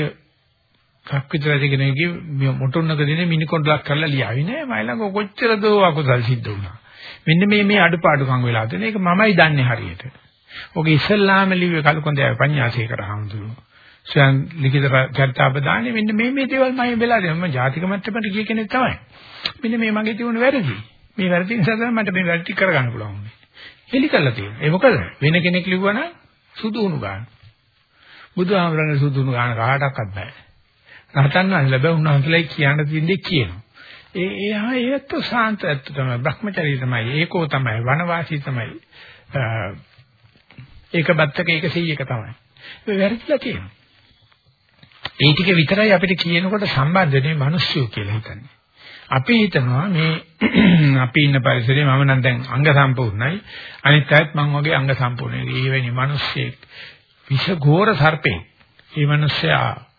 කක්විත රජ කෙනෙක්ගේ මේ මොටුන්නක දිනේ මිනිකොණ්ඩලක් කරලා ලියාවි නෑ. මයි ළඟ කොච්චර දෝ අකුසල් සිද්ධ වුණා. මෙන්න මේ මේ අඩපාඩුකම් වෙලා තියෙන ඒක මමයි දන්නේ හරියට. ඔගේ ඉස්ලාම ලිව්වේ කලකොන්දේ පඤ්ඤාසේකර හඳුනන ස්වයන් ලිඛිත චර්තාපදානේ මෙන්න මේ මේ දේවල් මම වෙලා දෙනවා මම ජාතික මට්ටමට ගිය කෙනෙක් තමයි. මෙන්න මේ මගේ තිබුණ වැරදි. මේ වැරදි නිසා තමයි මට මේ වැරදි කරගන්න පුළුවන් වුනේ හෙලි කරලා තියෙනවා. ඒ මොකද? වෙන කෙනෙක් ලිව්වනම් සුදු උණු ගන්න. බුදුහාමරගේ සුදු උණු ගන්න කාටවත් බෑ. රහතන් වහන්සේ ලැබ උන්වහන්සේලා කියන්න තියෙන්නේ කියනවා. ඒ එහා ඒත් සාන්ත ඇත්ත තමයි Brahmacharya තමයි ඒකෝ තමයි වනවාසී තමයි. ඒක බත්තක ඒක සීයක තමයි. ඒ වැරදිලා කියනවා. ඒ ටික විතරයි අපිට කියනකොට සම්බන්ධනේ මිනිස්සු කියලා හිතන්නේ. අපි හිතනවා මේ අපි ඉන්න පරිසරේ මම නම් දැන් අංග සම්පූර්ණයි අනිත් අයත් මං වගේ අංග සම්පූර්ණයි. ඒ වෙනි මිනිස්සෙක් විෂගෝර සර්පේ. මේ මිනිස්සයා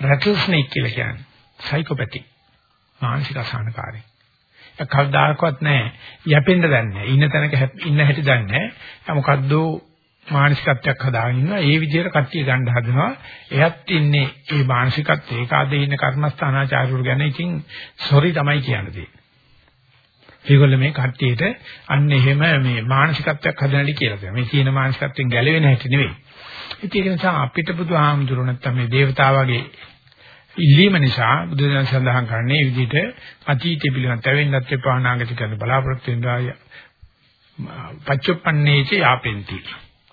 රැටල් ස්නේක් කියලා කියන්නේ. සයිකෝපැති. මානසික අසහනකාරී. කවදාකවත් නැහැ. යැපෙන්න දන්නේ ඉන්න තැනක ඉන්න හැටි දන්නේ නැහැ. මොකද්ද මානසිකත්වයක් හදාගෙන ඉන්නවා. ඒ විදිහට කට්ටිය ගන්න හදනවා. එයත් ඉන්නේ ඒ මානසිකත්වය. ඒක අද ඉන්න කර්මස්ථානාචාර්යවරු ගැන ඉතින් සොරි තමයි කියන්නේ. ඒගොල්ලෝ මේ කට්ටියට අන්න එහෙම මේ මානසිකත්වයක් හදන්නලි කියලා තියෙනවා මේ කියන මානසිකත්වයෙන් ගැලවෙන හැටි නෙවෙයි. ඉතින් ඒක නිසා අපිට බුදුහාමුදුරු නැත්තම් මේ దేవතාවගේ ඉල්ලීම නිසා බුදුදහම සඳහන් කරන්නේ මේ විදිහට අතීතය පිළිබඳ තැවෙන්නත් එපා අනාගත කරන බලාපොරොත්තු වෙනවා පච්චපන්නේච යාපෙන්ති.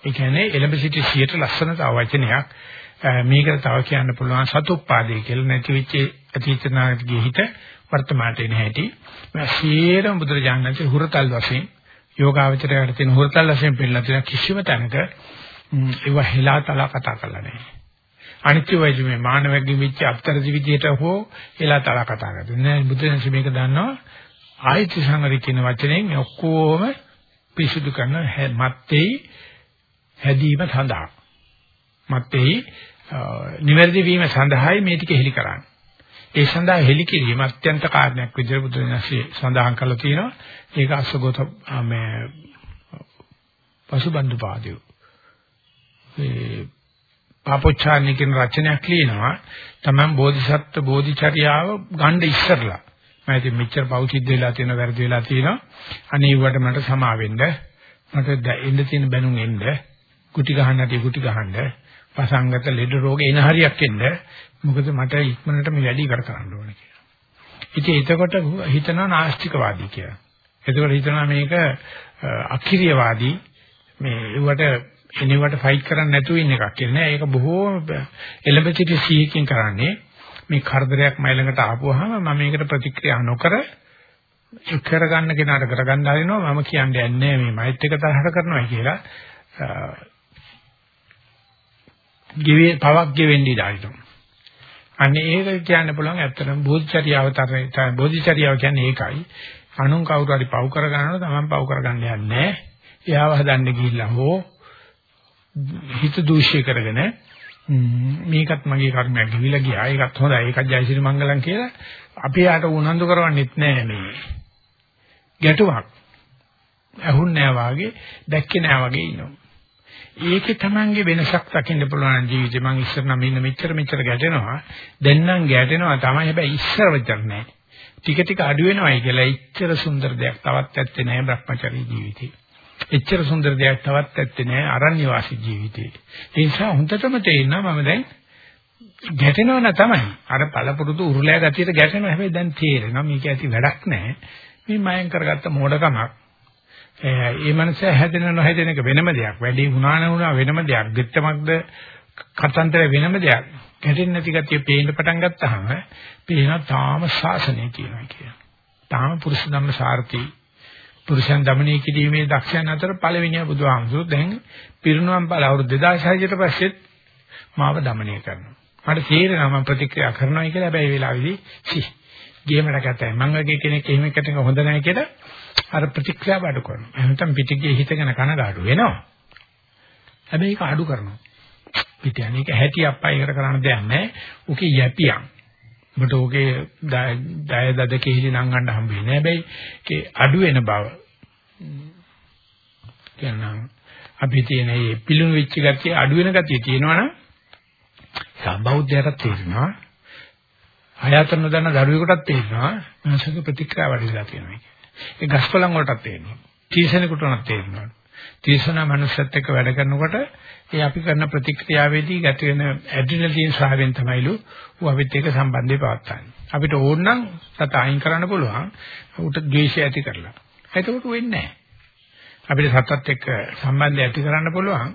ඒ කියන්නේ එලඹ සිටි සියට ලස්සන තව වචනයක්. මේකට තව කියන්න පුළුවන් සතුප්පාදේ කියලා නැති වෙච්ච අතීතනාගත ගිය හිත වර්තමානට එන හැටි. මේ සියරම බුදුරජාණන්සේ හුරතල් වශයෙන් යෝගාවචරයට තියෙන හුරතල් වශයෙන් පෙන්නලා තියෙන කිසිම තැනක ඒව හෙලා තලා කතා කරලා නැහැ. අනිත්‍ය වෛද්‍ය මේ මානවයෙක්ගේ විච්ච අත්තරදි විදියට හෝ හෙලා තලා කතා කරන්නේ නැහැ. බුදුරජාණන් මේක දන්නවා ආයති සංගරි කියන වචනයෙන් ඔක්කොම පිසුදු කරන මැත්තේ හැදීම සඳහා මත්තේ නිවැරදි වීම සඳහායි මේ ටික හෙලි කරන්නේ. ඒ සඳහා හෙලි කිරීම අත්‍යන්ත කාරණයක් විදිහට බුදුරජාණන්සේ සඳහන් කරලා තියෙනවා. ඒක අසගත මේ පසුබන්දු පාදේ. ඒ පාපොච්චාරණය කියන රචනයක් ලියනවා. තමන් බෝධිසත්ව බෝධිචර්යාව ගන්න ඉස්සරලා. මම ඉතින් මෙච්චර පෞසිද්ධ වෙලා තියෙන වැරදි වෙලා තියෙනවා. අනේ වට මට සමා වෙන්න. මට එන්න තියෙන බැනුම් එන්න. කුටි ගහන්න නැති කුටි ගහන්න පසංගත ලෙඩ රෝග එන හරියක් එන්න මොකද මට ඉක්මනට මේ වැඩි කර කරන්න ඕනේ කියලා. ඉතින් එතකොට හිතනවා නාස්තිකවාදී කියලා. එතකොට හිතනවා මේක අක්‍රීයවාදී මේ ඒවට එනවට ෆයිට් කරන්න නැතුව ඉන්න එකක් කියලා නෑ. ඒක බොහෝ එලෙබ සිටි සීහකින් කරන්නේ මේ කරදරයක් මයි ළඟට ආපුවාම මම මේකට ප්‍රතික්‍රියා නොකර කරගන්න කෙනාට කරගන්න හරිනවා මම කියන්නේ නැහැ මේ මෛත් එක තරහට කරනවා කියලා ගෙවේ පවක් ගෙවෙන්න ඉඩ හිටිනවා. අන්නේ ඒක කියන්න පුළුවන් ඇත්තටම බෝධිචර්යාව තරයි බෝධිචර්යාව කියන්නේ ඒකයි. අනුන් කවුරු හරි පව් කර ගන්නවද තමන් පව් කර ගන්න යන්නේ නැහැ. එයාව හදන්න ගිහිල්ලා හෝ හිත දූෂ්‍ය කරගෙන මේකත් මගේ කර්මයක් ගිවිලා ගියා. ඒකත් හොඳයි. ඒකත් ජයසිරි මංගලම් කියලා අපි යාට උනන්දු කරවන්නෙත් නැහැ මේ. ගැටුමක්. ඇහුන්නේ නැහැ වාගේ, දැක්කේ නැහැ වාගේ ඉන්නවා. ඒකේ Tamange වෙනසක් දකින්න පුළුවන් ජීවිතේ මං ඉස්සර නම් ඉන්න මෙච්චර මෙච්චර ගැටෙනවා දැන් නම් ගැටෙනවා තමයි හැබැයි ඉස්සර වෙච්චර නෑ ටික ටික අඩු වෙනවයි කියලා එච්චර සුන්දර දෙයක් තවත් ඇත්තේ නෑ Brahmachari ජීවිතේ එච්චර සුන්දර දෙයක් තවත් ඇත්තේ නෑ අරණ්‍ය වාසී ජීවිතේ ඒ නිසා හොඳටම තේරෙනවා මම දැන් ගැටෙනව න තමයි. අර පළපුරුදු උරුලෑ ගතියට ගැටෙනවා. හැබැයි දැන් තේරෙනවා මේක ඇති වැඩක් නැහැ. මේ මයන් කරගත්ත මෝඩකමක්. ඒ මනස හැදෙන නොහැදෙන එක වෙනම දෙයක්. වැඩි වුණා නුණා වෙනම දෙයක්. ගෙත්තමක්ද කතන්දර වෙනම දෙයක්. ගැටෙන්නේ නැති ගතිය පේන්න පටන් ගත්තාම පේනවා තාම ශාසනය කියනවා කියලා. තාම පුරුෂ ධම්ම සාර්ථි පුරුෂයන් দমনය කිරීමේ දක්ෂයන් අතර පළවෙනිය බුදුහාමුදුරුවෝ දැන් පිරිනුවම් බල අවුරුදු 2600ට පස්සෙත් මාව দমনය කරනවා. මට තේරෙනවා මම ප්‍රතික්‍රියා කරනවා කියලා. හැබැයි ඒ වෙලාවේදී සි ගේමකට ගැතයි. මං වගේ කෙනෙක් එහෙම එකට හොඳ නැහැ කියලා අර ප්‍රතික්‍රියා බඩු කරනවා. එහෙනම් පිටිගියේ හිතගෙන කනගාටු වෙනවා. හැබැයි ඒක අඩු කරනවා. පිටියන්නේ ඒක හැටි අප්පා ඒකට කරන්න දෙයක් නැහැ. උකේ යැපියම්. ඔබට ඕකේ දය දද කෙහිලි නංගන්න හම්බ වෙන්නේ. හැබැයි ඒකේ අඩු වෙන බව. කියනවා අපි තියෙන මේ පිළුණු වෙච්ච ගතිය අඩු වෙන ගතිය තියෙනවනම් සම්බෞද්ධයට තේරෙනවා. ආයතන දන්න දරුවෙකුටත් තේරෙනවා. මනසක ප්‍රතික්‍රියාව වැඩිලා තියෙනවා කියන්නේ. ඒ ගස්කොලන් වලටත් තේරෙනවා. තීසනෙකුට උනත් තේරෙනවා. තීසන මනුස්සත් එක්ක වැඩ කරනකොට ඒ අපි කරන ප්‍රතික්‍රියාවේදී ගැට වෙන ඇඩ්‍රිනලින් සාවෙන් තමයිලු ඌ අපිත් එක්ක සම්බන්ධය පවත්වන්නේ. අපිට ඕන නම් සත අයින් කරන්න පුළුවන්. ඌට ද්වේෂය ඇති කරලා. එතකොට වෙන්නේ නැහැ. අපිට සතත් එක්ක සම්බන්ධය ඇති කරන්න පුළුවන්.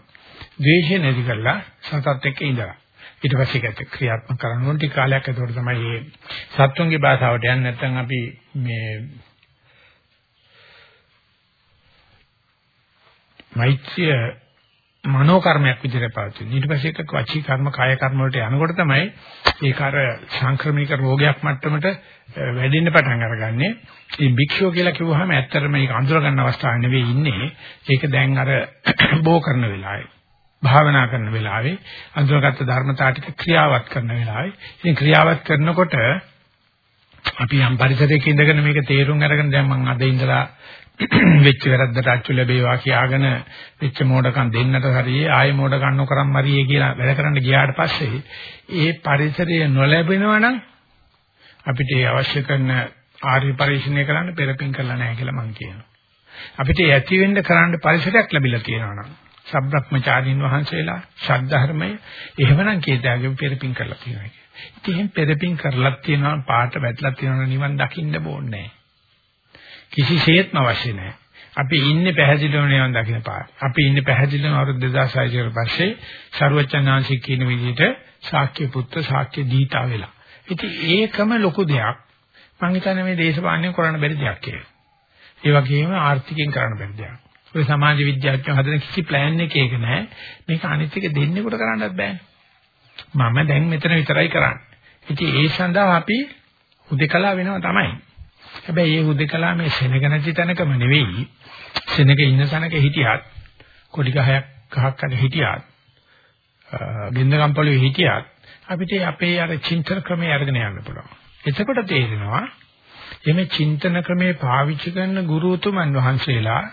ද්වේෂය නැති කරලා සතත් එක්ක ඉඳලා. ඊට පස්සේ ඒක ක්‍රියාත්මක කරන ඕන ටික කාලයක් එතකොට තමයි මේ සත්තුන්ගේ භාෂාවට යන්නේ නැත්නම් අපි මේ මෛත්‍රිය මනෝ කර්මයක් විදිහට පවතින. ඊට පස්සේ ඒක වචී කර්ම කාය කර්ම වලට යනකොට තමයි ඒක අර සංක්‍රමික රෝගයක් මට්ටමට වැඩෙන්න පටන් අරගන්නේ. මේ භික්ෂුව කියලා කිව්වහම ඇත්තටම මේක අඳුර ගන්න අවස්ථාවක් නෙවෙයි ඉන්නේ. ඒක දැන් අර බෝ කරන වෙලාවේ භාවනා කරන වෙලාවේ අඳුරගත්ත ධර්මතාව ටික ක්‍රියාවත් කරන වෙලාවේ ඉතින් ක්‍රියාවත් කරනකොට අපි යම් පරිසරයක ඉඳගෙන මේක තේරුම් අරගෙන දැන් මම අද ඉඳලා වෙච්ච වැරද්දට අච්චු ලැබේවා කියාගෙන වෙච්ච මෝඩකම් දෙන්නට හරියේ ආයෙ මෝඩකම් නොකරම් මරියේ කියලා වැඩ කරන්න ගියාට පස්සේ ඒ පරිසරය නොලැබෙනවා නම් අපිට ඒ අවශ්‍ය කරන ආර්ය පරිශ්‍රණය කරන්න පෙරපින් කරලා නැහැ කියලා මම කියනවා. අපිට ඇති වෙන්න කරන්න පරිසරයක් ලැබිලා තියෙනවා නම් සබ්‍රක්‍මචාරින් වහන්සේලා ශාද්ධර්මය එහෙමනම් කේතයාගේ පෙරපින් කරලා තියෙනවා කියන්නේ. ඉතින් එහෙන් පෙරපින් කරලා තියෙනවා පාට වැටලා තියෙනවා නිවන් දකින්න ඕනේ කිසිසේත්ම අවශ්‍ය නැහැ. අපි ඉන්නේ පැහැදිලිව නිවන් දකින්න පාට. අපි ඉන්නේ පැහැදිලිව අවුරුදු 2600 කට පස්සේ ਸਰුවචනාංශික කියන විදිහට ශාක්‍ය පුත්‍ර ශාක්‍ය දීතා වෙලා. ඉතින් ඒකම ලොකු දෙයක්. මම හිතන්නේ මේ දේශපාලනය කරන්න බැරි දෙයක් කියලා. ඒ වගේම ආර්ථිකයෙන් කරන්න බැරි දෙයක්. ඔය සමාජ විද්‍යාඥයෝ හදන කිසි ප්ලෑන් එකක නැහැ. මේක අනිත් එක දෙන්නෙකුට කරන්නත් බෑනේ. මම දැන් මෙතන විතරයි කරන්නේ. ඉතින් ඒ සඳහා අපි හුදකලා වෙනවා තමයි. හැබැයි මේ හුදකලා මේ සෙනග නැති තැනකම නෙවෙයි. සෙනග ඉන්න තැනක හිටියත් කොඩි ගහයක් ගහක් අතර හිටියත් බින්දගම් පොළවේ හිටියත් අපිට අපේ අර චින්තන ක්‍රමය අරගෙන යන්න පුළුවන්. එතකොට තේරෙනවා එමේ චින්තන ක්‍රමේ පාවිච්චි කරන ගුරුතුමන් වහන්සේලා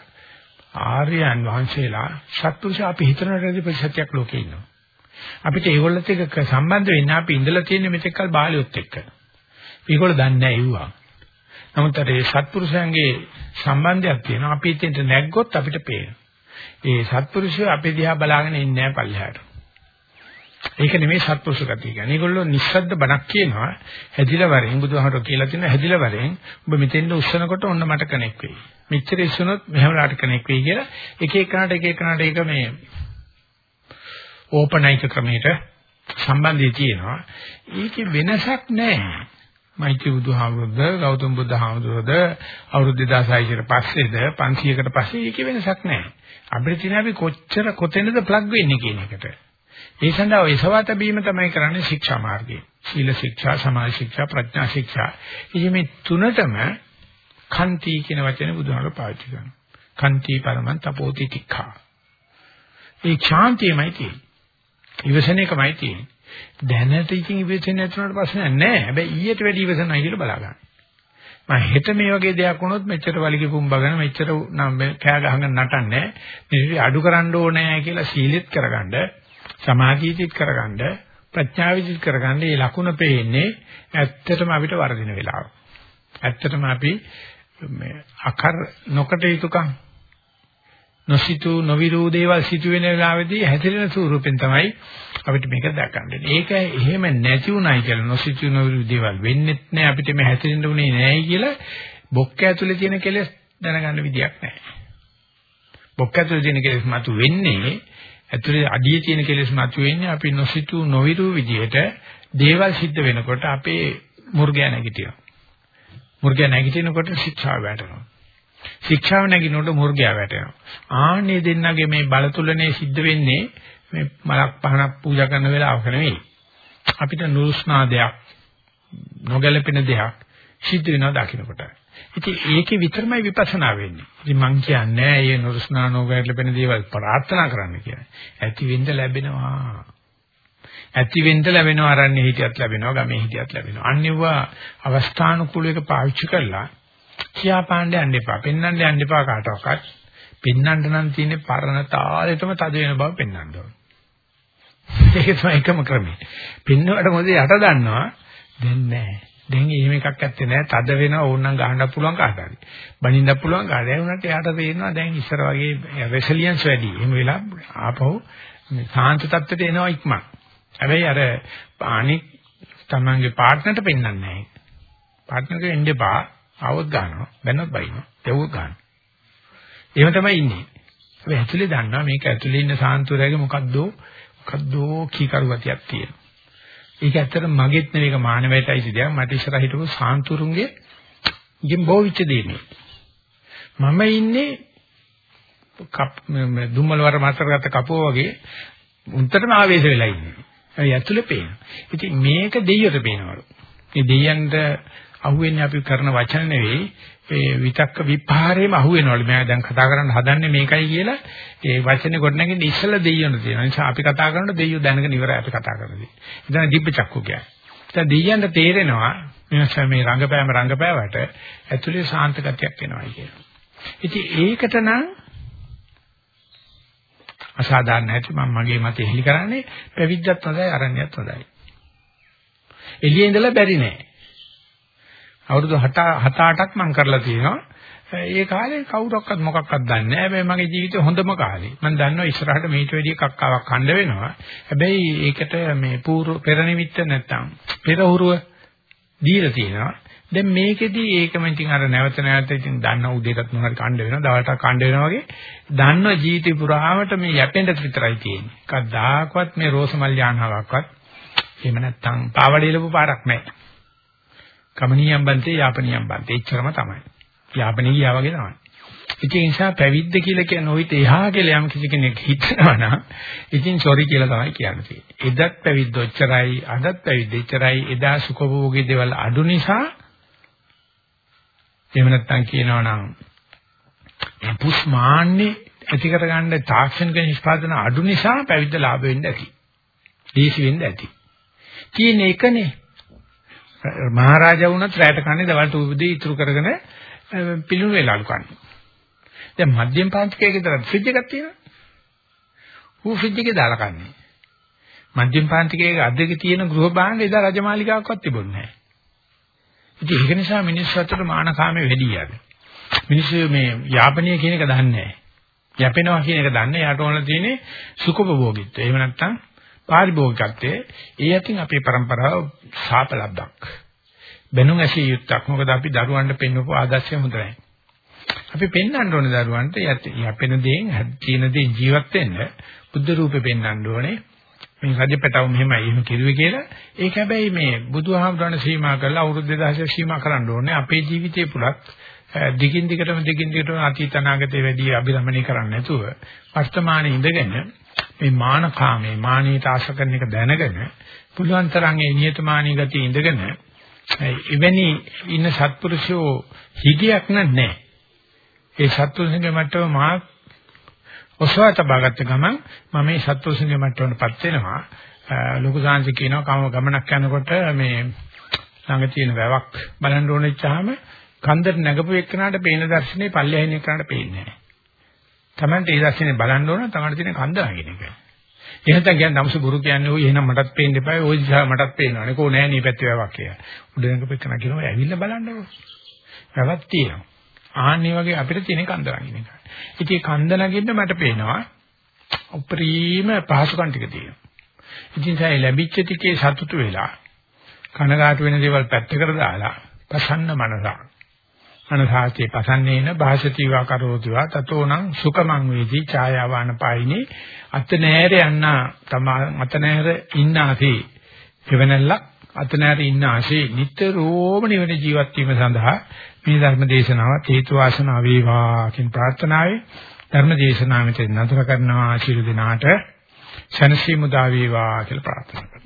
ආර්යයන් වහන්සේලා සත්පුරුෂ අපි හිතන රැදි ප්‍රතිශතයක් ලෝකේ ඉන්නවා. අපිට ඒගොල්ලත් එක්ක සම්බන්ධ වෙන්න අපි ඉඳලා තියෙන මෙතෙක්කල් බාලියොත් එක්ක. ඒගොල්ලෝ දන්නේ නැහැ ඒවා. නමුත් ඒ සත්පුරුෂයන්ගේ සම්බන්ධයක් තියෙනවා. අපි ඉතින්ට නැග්ගොත් අපිට පේනවා. ඒ සත්පුරුෂය අපි දිහා බලාගෙන ඉන්නේ නැහැ පල්ලෙහාට. ඒක නෙමෙයි සත්පුරුෂ ගතිය කියන්නේ. ඒගොල්ලෝ නිස්සද්ද බණක් කියනවා. හැදිලා වරෙන් බුදුහාමර කියලා තියෙනවා හැදිලා වරෙන් ඔබ මෙතෙන්ද උස්සනකොට ඔන්න මට කනෙක් වෙයි. මෙච්චර ඉස්සුනොත් මෙහෙමලාට කනෙක් වෙයි කියලා එක එකනට එක එකනට ඒක මේ ඕපනයික ක්‍රමයට සම්බන්ධය තියෙනවා. ඒකේ වෙනසක් නැහැ. මෛත්‍රී බුදුහාමුදුරද ගෞතම බුදුහාමුදුරද අවුරුදු 2600 කට පස්සේද 500කට පස්සේ ඒකේ වෙනසක් නැහැ. අපිට තියෙන අපි කොච්චර කොතැනද ප්ලග් වෙන්නේ කියන එකට. ඒ සඳහා ඒසවත බීම තමයි කරන්නේ ශික්ෂා මාර්ගයේ. සීල ශික්ෂා, සමාධි ශික්ෂා, ප්‍රඥා ශික්ෂා. ඉතින් මේ තුනටම කන්ති කියන වචනේ බුදුහාමර පාවිච්චි කරනවා. කන්ති පරමං තපෝති තික්ඛා. ඒ ශාන්තියමයි තියෙන්නේ. ඉවසන එකමයි තියෙන්නේ. දැනට ඉතින් ඉවසෙන්නේ නැතුනට ප්‍රශ්නයක් නැහැ. හැබැයි ඊට වැඩි ඉවසනයි කියලා බලා ගන්න. මම හෙට මේ වගේ දෙයක් වුණොත් මෙච්චර වලිගේ පුම්බගෙන මෙච්චර නම් කෑ ගහගෙන නටන්නේ මේ අඩු කරන්න ඕනේ කියලා සීලෙත් කරගන්න සමාධියත් කරගන්න ප්‍රඥාවිදිත් කරගන්න මේ ලකුණ පේන්නේ ඇත්තටම අපිට වර්ධින වෙලාව. ඇත්තටම අපි මේ අකර නොකට යුතුයකම් නොසිතූ නොවිරූ දේවල් සිදු වෙන වෙලාවේදී හැතිරෙන ස්වරූපෙන් තමයි අපිට මේක දක්වන්නේ. ඒක එහෙම නැති උනායි කියලා නොසිතූ නොවිරූ දේවල් වෙන්නෙත් නැහැ අපිට මේ හැතිරෙන්න උනේ නැහැ කියලා බොක්ක ඇතුලේ තියෙන කෙලෙස් දැනගන්න විදියක් නැහැ. බොක්ක ඇතුලේ තියෙන කෙලෙස් මතු වෙන්නේ ඇතුලේ අඩියේ තියෙන කෙලෙස් මතු වෙන්නේ අපි නොසිතූ නොවිරූ විදියට දේවල් සිද්ධ වෙනකොට අපේ මුර්ගය නැගිටිනවා. මුර්ගය නැගිටිනකොට ශික්ෂාව වැටෙනවා. ශික්ෂාව නැගිනකොට මුර්ගයා වැටෙනවා. ආන්නේ දෙන්නගේ මේ බලතුලනේ සිද්ධ වෙන්නේ මේ මලක් පහනක් පූජා කරන වෙලාවක නෙවෙයි. අපිට නුරුස්නා දෙයක් නොගැලපෙන දෙයක් සිද්ධ වෙනවා දකින්නකොට. ඉතින් ඒකේ විතරමයි විපස්සනා වෙන්නේ. ඉතින් මං කියන්නේ ඒ නුරුස්නා නොගැලපෙන දේවල් ප්‍රාර්ථනා කරන්න කියන්නේ. ඇති වෙන්න ලැබෙනවා. ඇති වෙන්න ලැබෙනවා අරන්නේ හිටියත් ලැබෙනවා ගමේ හිටියත් ලැබෙනවා. අනිවා අවස්ථානුකූල එක පාවිච්චි කරලා කියා පාණ්ඩ යන්න එපා. පෙන්වන්න යන්න එපා කාටවත්. පෙන්වන්න නම් තියෙන්නේ පරණ තාලෙටම තද වෙන බව පෙන්වන්න ඕන. ඒක තමයි එකම ක්‍රමය. පින්නවට මොකද යට දන්නවා දැන් නෑ. දැන් එහෙම එකක් ඇත්තේ නෑ. තද වෙනවා ඕනනම් ගහන්න පුළුවන් කාට හරි. බනින්න පුළුවන් කාට. ඒ වුණාට එයාට පේනවා දැන් ඉස්සර වගේ රෙසිලියන්ස් වැඩි. එහෙම වෙලා ආපහු සාන්ත තත්ත්වයට එනවා ඉක්මන. හැබැයි අර අනික් තමන්ගේ පාර්ට්නර්ට පෙන්වන්නේ නැහැ. පාර්ට්නර්ගේ එන්න එපා. આવොත් ගන්නවා. බැනොත් බයිනවා. දෙවුවොත් ගන්නවා. එහෙම තමයි ඉන්නේ. අපි ඇතුලේ දන්නවා මේක ඇතුලේ ඉන්න සාන්තුරයගේ මොකද්ද මොකද්ද කීකරු ගතියක් තියෙනවා. ඒක ඇත්තට මගෙත් නෙවෙයි ඒක මානවයටයි සිදුවක්. මට ඉස්සරහ හිටපු සාන්තුරුන්ගේ ගෙන් බෝවිච්ච දෙන්නේ. මම ඉන්නේ කප් දුම්මල වර මාතරගත කපුව වගේ උන්ටම ආවේශ වෙලා ඉන්නේ. ඒ ඇතුලේ පේනවා. ඉතින් මේක දෙයියට පේනවලු. මේ දෙයියන්ට අහුවෙන්නේ අපි කරන වචන නෙවෙයි. ඒ විතක්ක විපහාරේම අහුවෙනවලු. මම දැන් කතා කරන්න හදන්නේ මේකයි කියලා. ඒ වචනේ ගොඩනගින්න ඉස්සෙල්ලා දෙයියන්ට තියෙනවා. නිසා අපි කතා කරනකොට දෙයියෝ දැනගෙන ඉවරයි අපි කතා කරන්නේ. ඉතින් දිබ්බ චක්කු කියන්නේ. දැන් දෙයියන්ට තේරෙනවා මේ මේ රංගපෑම රංගපෑවට ඇතුලේ සාන්ත ගතියක් එනවා කියලා. ඉතින් ඒකට නම් අසාධාරණ නැති මම මගේ මතය එලි කරන්නේ පැවිද්දත් හොඳයි අරණ්‍යත් හොඳයි. එළියේ ඉඳලා බැරි නෑ. අවුරුදු 7 7-8ක් මම කරලා තියෙනවා. ඒ කාලේ කවුරක්වත් මොකක්වත් දන්නේ නැහැ. හැබැයි මගේ ජීවිතේ හොඳම කාලේ. මම දන්නවා ඉස්සරහට මේට වැඩිය කක්කාවක් කන්න වෙනවා. හැබැයි ඒකට මේ පූර්ව පෙර නිමිත්ත නැත්තම් පෙරහුරුව දීලා තියෙනවා. දැන් මේකෙදි ඒකම ඉතින් අර නැවත නැවත ඉතින් දන්න උදේටත් මොනවාරි කණ්ඩ වෙනවා දවල්ට කණ්ඩ වෙනවා වගේ දන්න ජීවිතේ පුරාමට මේ යැපෙන්න විතරයි තියෙන්නේ. කවදාකවත් මේ රෝසමල් යානාවක්වත් එහෙම නැත්තම් පාවඩේලපු පාරක් නැහැ. කමනියම් බන්තේ යාපනියම් බන්තේ එච්චරම තමයි. යාපනේ ගියා වගේ තමයි. ඉතින් ඒ නිසා පැවිද්ද කියලා කියන ඔයිට එහා කියලා යම් කිසි කෙනෙක් හිතනවා නම් ඉතින් සෝරි කියලා තමයි කියන්නේ. එදත් පැවිද්ද ඔච්චරයි අදත් පැවිද්ද ඔච්චරයි එදා සුඛභෝගී දේවල් අඩු නිසා එහෙම නැත්නම් කියනවා නම් පුස්මාන්නේ ඇති කරගන්න තාක්ෂණික නිෂ්පාදන අඩු නිසා පැවිද්ද ලාභ වෙන්න ඇති. දීසි වෙන්න ඇති. තියෙන එකනේ මහරජා වුණත් රැට කන්නේ දවල්ට උදේ ඉතුරු කරගෙන පිළිණු වෙලාලු කන්නේ. දැන් මධ්‍යම පාන්තිකයේ විතර ෆ්‍රිජ් එකක් තියෙනවා. ඌ ෆ්‍රිජ් එකේ දාලා කන්නේ. මධ්‍යම පාන්තිකයේ අධික තියෙන ගෘහ භාණ්ඩ එදා රජමාලිගාවක්වත් තිබුණේ නැහැ. ඉතින් ඒක නිසා මිනිස්සු අතර මානකාමයේ වැඩි යාද. මිනිස්සු මේ යාපනීය කියන එක දන්නේ නැහැ. යැපෙනවා කියන එක දන්නේ යාට ඕන තියෙන්නේ සුඛභෝගීත්වය. එහෙම නැත්නම් පාරිභෝගිකත්වයේ ඒ අතින් අපේ પરම්පරාව ශාප ලබ්ධක්. බැනුම් ඇසිය යුක්තක්. මොකද අපි දරුවන්ට පෙන්වපු ආදර්ශය හොඳ නැහැ. අපි පෙන්වන්න ඕනේ දරුවන්ට යැපෙන දේෙන් තියෙන දේෙන් ජීවත් වෙන්න බුද්ධ රූපේ පෙන්වන්න ඕනේ. මේ රජපටව මෙහෙමයි එහෙම කිරුවේ කියලා. ඒක හැබැයි මේ බුදුහාමුදුරනේ සීමා කරලා අවුරුදු 2000 සීමා කරන්න ඕනේ. අපේ ජීවිතේ පුලත් දිගින් දිගටම දිගින් දිගටම අතීත අනාගතේ වැඩි අභිරමණය කරන්නේ නැතුව වර්තමානයේ ඉඳගෙන මේ මානකාමේ මානීයට ආශ කරන එක දැනගෙන පුළුවන් තරම් ඒ නියතමානී ගතිය ඉඳගෙන එවැනි ඉන්න සත්පුරුෂයෝ හිගයක් නැහැ. ඒ සත්පුරුෂගේ මට්ටම මා ඔසවා තබාගත්ත ගමන් මම මේ සත්පුරුෂගේ මට්ටමටපත් වෙනවා. ලොකු සාංශ කියනවා කම ගමනක් යනකොට මේ ළඟ තියෙන වැවක් බලන්න ඕනෙච්චාම කන්දට නැගපු එක්කනට පේන දර්ශනේ පල්ලෙහින් එක්කනට පේන්නේ නැහැ. Tamante ඒ දර්ශනේ බලන්න ඕන තමන්ට තියෙන කන්ද නගින එක. එහෙනම් කියන්නේ නම්සු ගුරු කියන්නේ ඔය එහෙනම් මටත් පේන්න එපා ඔය දිහා මටත් පේනවනේ කෝ නෑ නේ පැත්තේ වැවක් කියලා. උඩඟ පෙකන කියනවා ඇවිල්ලා බලන්නකෝ. වැවක් තියෙනවා. ආන්නේ වගේ අපිට තියෙන කන්ද නගින එක. ඉතින් කන්ද නගින්න මට පේනවා උපරිම පහසුකම් ටික තියෙනවා. ඉතින් සයි ලැබිච්ච ටිකේ සතුටු වෙලා කනගාටු වෙන දේවල් පැත්තකට දාලා ප්‍රසන්න මනසක් අනසාචේ පසන්නේන භාෂතිවා කරෝතිවා තතෝනම් සුකමං වේදී ඡායාවාන පායිනේ. අත නෑර යන්න තම අත නෑර ඉන්න ආසේ එවනල්ලක් අත නෑර ඉන්න ආසේ නිතරම නිවන ජීවත් වීම සඳහා මේ ධර්ම දේශනාව හේතු වාසනා වේවා කියන ප්‍රාර්ථනාවයි. ධර්ම දේශනාව මෙතන නතර කරනවා ශිරු දිනාට සනසීමු දා වේවා කියලා ප්‍රාර්ථනා